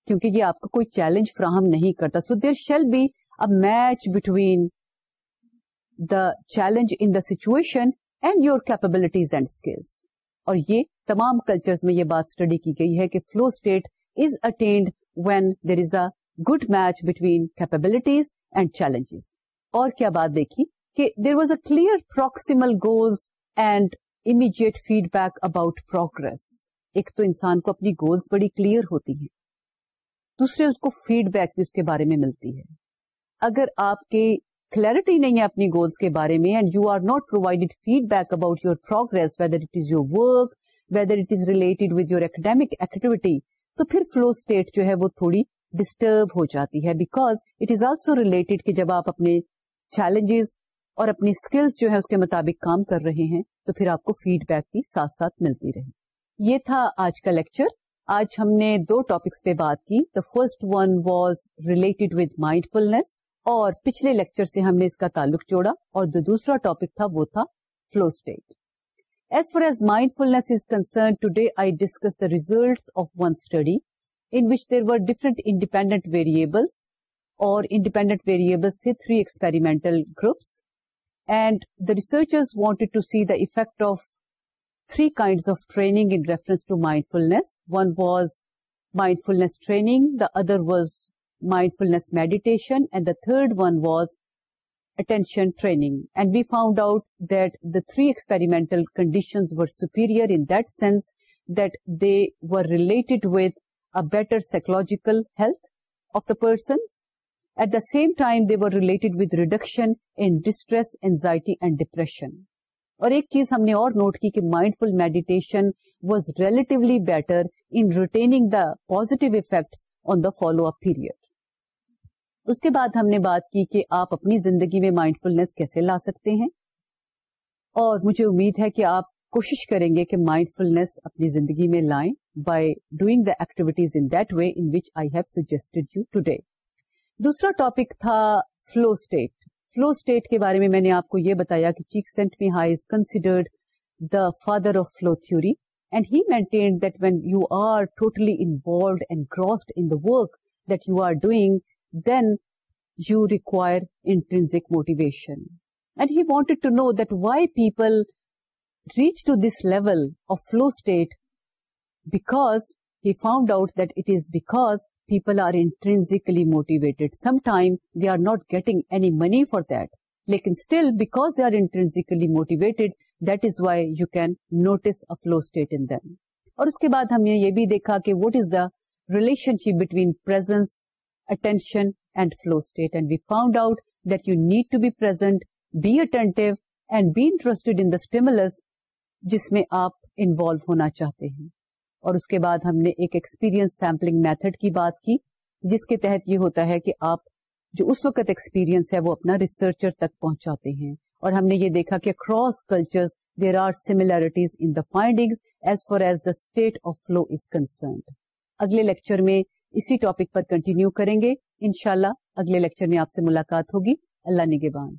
کیونکہ یہ آپ کو کوئی چیلنج فراہم نہیں کرتا. So there shall be a match between the challenge in the situation and your capabilities and skills اور یہ تمام کلچر میں یہ بات اسٹڈی کی گئی ہے کہ flow state is attained when there is a good match between capabilities and challenges اور کیا بات دیکھی کہ there was a clear proximal goals and immediate feedback about progress ایک تو انسان کو اپنی گولس بڑی کلیئر ہوتی ہیں، دوسرے اس کو فیڈ بیک بھی اس کے بارے میں ملتی ہے۔ اگر آپ کی کلیرٹی نہیں ہے اپنی گولس کے بارے میں and you are not provided feedback about your progress whether it is your work whether it is related with your academic activity تو پھر فلو اسٹیٹ جو ہے وہ تھوڑی ڈسٹرب ہو جاتی ہے because it is also related کہ جب آپ اپنے چیلنجز اور اپنی اسکلس جو ہے اس کے مطابق کام کر رہے ہیں تو پھر آپ کو فیڈ بیک بھی ساتھ ساتھ ملتی رہے۔ یہ تھا آج کا لیکچر آج ہم نے دو ٹاپکس پہ بات کی۔ The first one was related with mindfulness اور پچھلے لیکچر سے ہم نے اس کا تعلق جوڑا اور جو دوسرا ٹاپک تھا وہ تھا flow state as far as mindfulness is concern today I discuss the result of one study in which there were different independent variables اور انڈیپینڈنٹ ویریئبلس تھے three experimental groups and the researchers wanted to see the effect of three kind of training reference to mindfulness one was mindfulness training the other was was mindfulness meditation, and the third one was attention training. And we found out that the 3 experimental conditions were superior in that sense that they were related with a better psychological health of the persons. At the same time, they were related with reduction in distress, anxiety and depression. اور ایک چیز ہم نے اور note کی کہ mindful meditation was relatively better in retaining the positive effect on the follow up period اس کے بعد ہم نے بات کی کہ آپ اپنی زندگی میں مائنڈ فلنس کیسے لا سکتے ہیں؟ اور مجھے امید ہے کہ آپ کوشش کریں گے کہ مائنڈ فلنس اپنی زندگی میں لائیں by doing the activities in that way in which I have suggested you today دوسرا ٹاپک تھا فلو اسٹیٹ فلو اسٹیٹ کے بارے میں میں نے آپ کو یہ بتایا کہ Csikszentmihalyi is considered the father of flow theory and he maintain that when you are totally involved and engrossed in the work that you are doing then you require intrinsic motivation and he wanted to know that why people reach to this level of flow state because he found out that it is because people are intrinsically motivated. Sometimes they are not getting any money for that. Lekin still, because they are intrinsically motivated, that is why you can notice a flow state in them. اور اس کے بعد ہم نے یہ بھی دیکھا کہ what is the relationship between presence attention and flow state and we found out that you need to be present be attentive and be interested in the stimulus جس میں آپ انوالو ہونا چاہتے ہیں۔ اور اس کے بعد ہم نے ایک ایکسپیرئنس سیمپلنگ میتھڈ کی بات کی، جس کے تحت یہ ہوتا ہے کہ آپ جو اس وقت ایکسپیرئنس ہے، وہ اپنا ریسرچر تک پہنچاتے ہیں۔ اور ہم نے یہ دیکھا کہ across culture there are similarities in the finding as far as the state of flow is concerned اگلے لیکچر میں اسی ٹاپک پر کنٹینیو کریں گے۔ انشاءاللہ اگلے لیکچر میں آپ سے ملاقات ہوگی۔ اللہ نگبان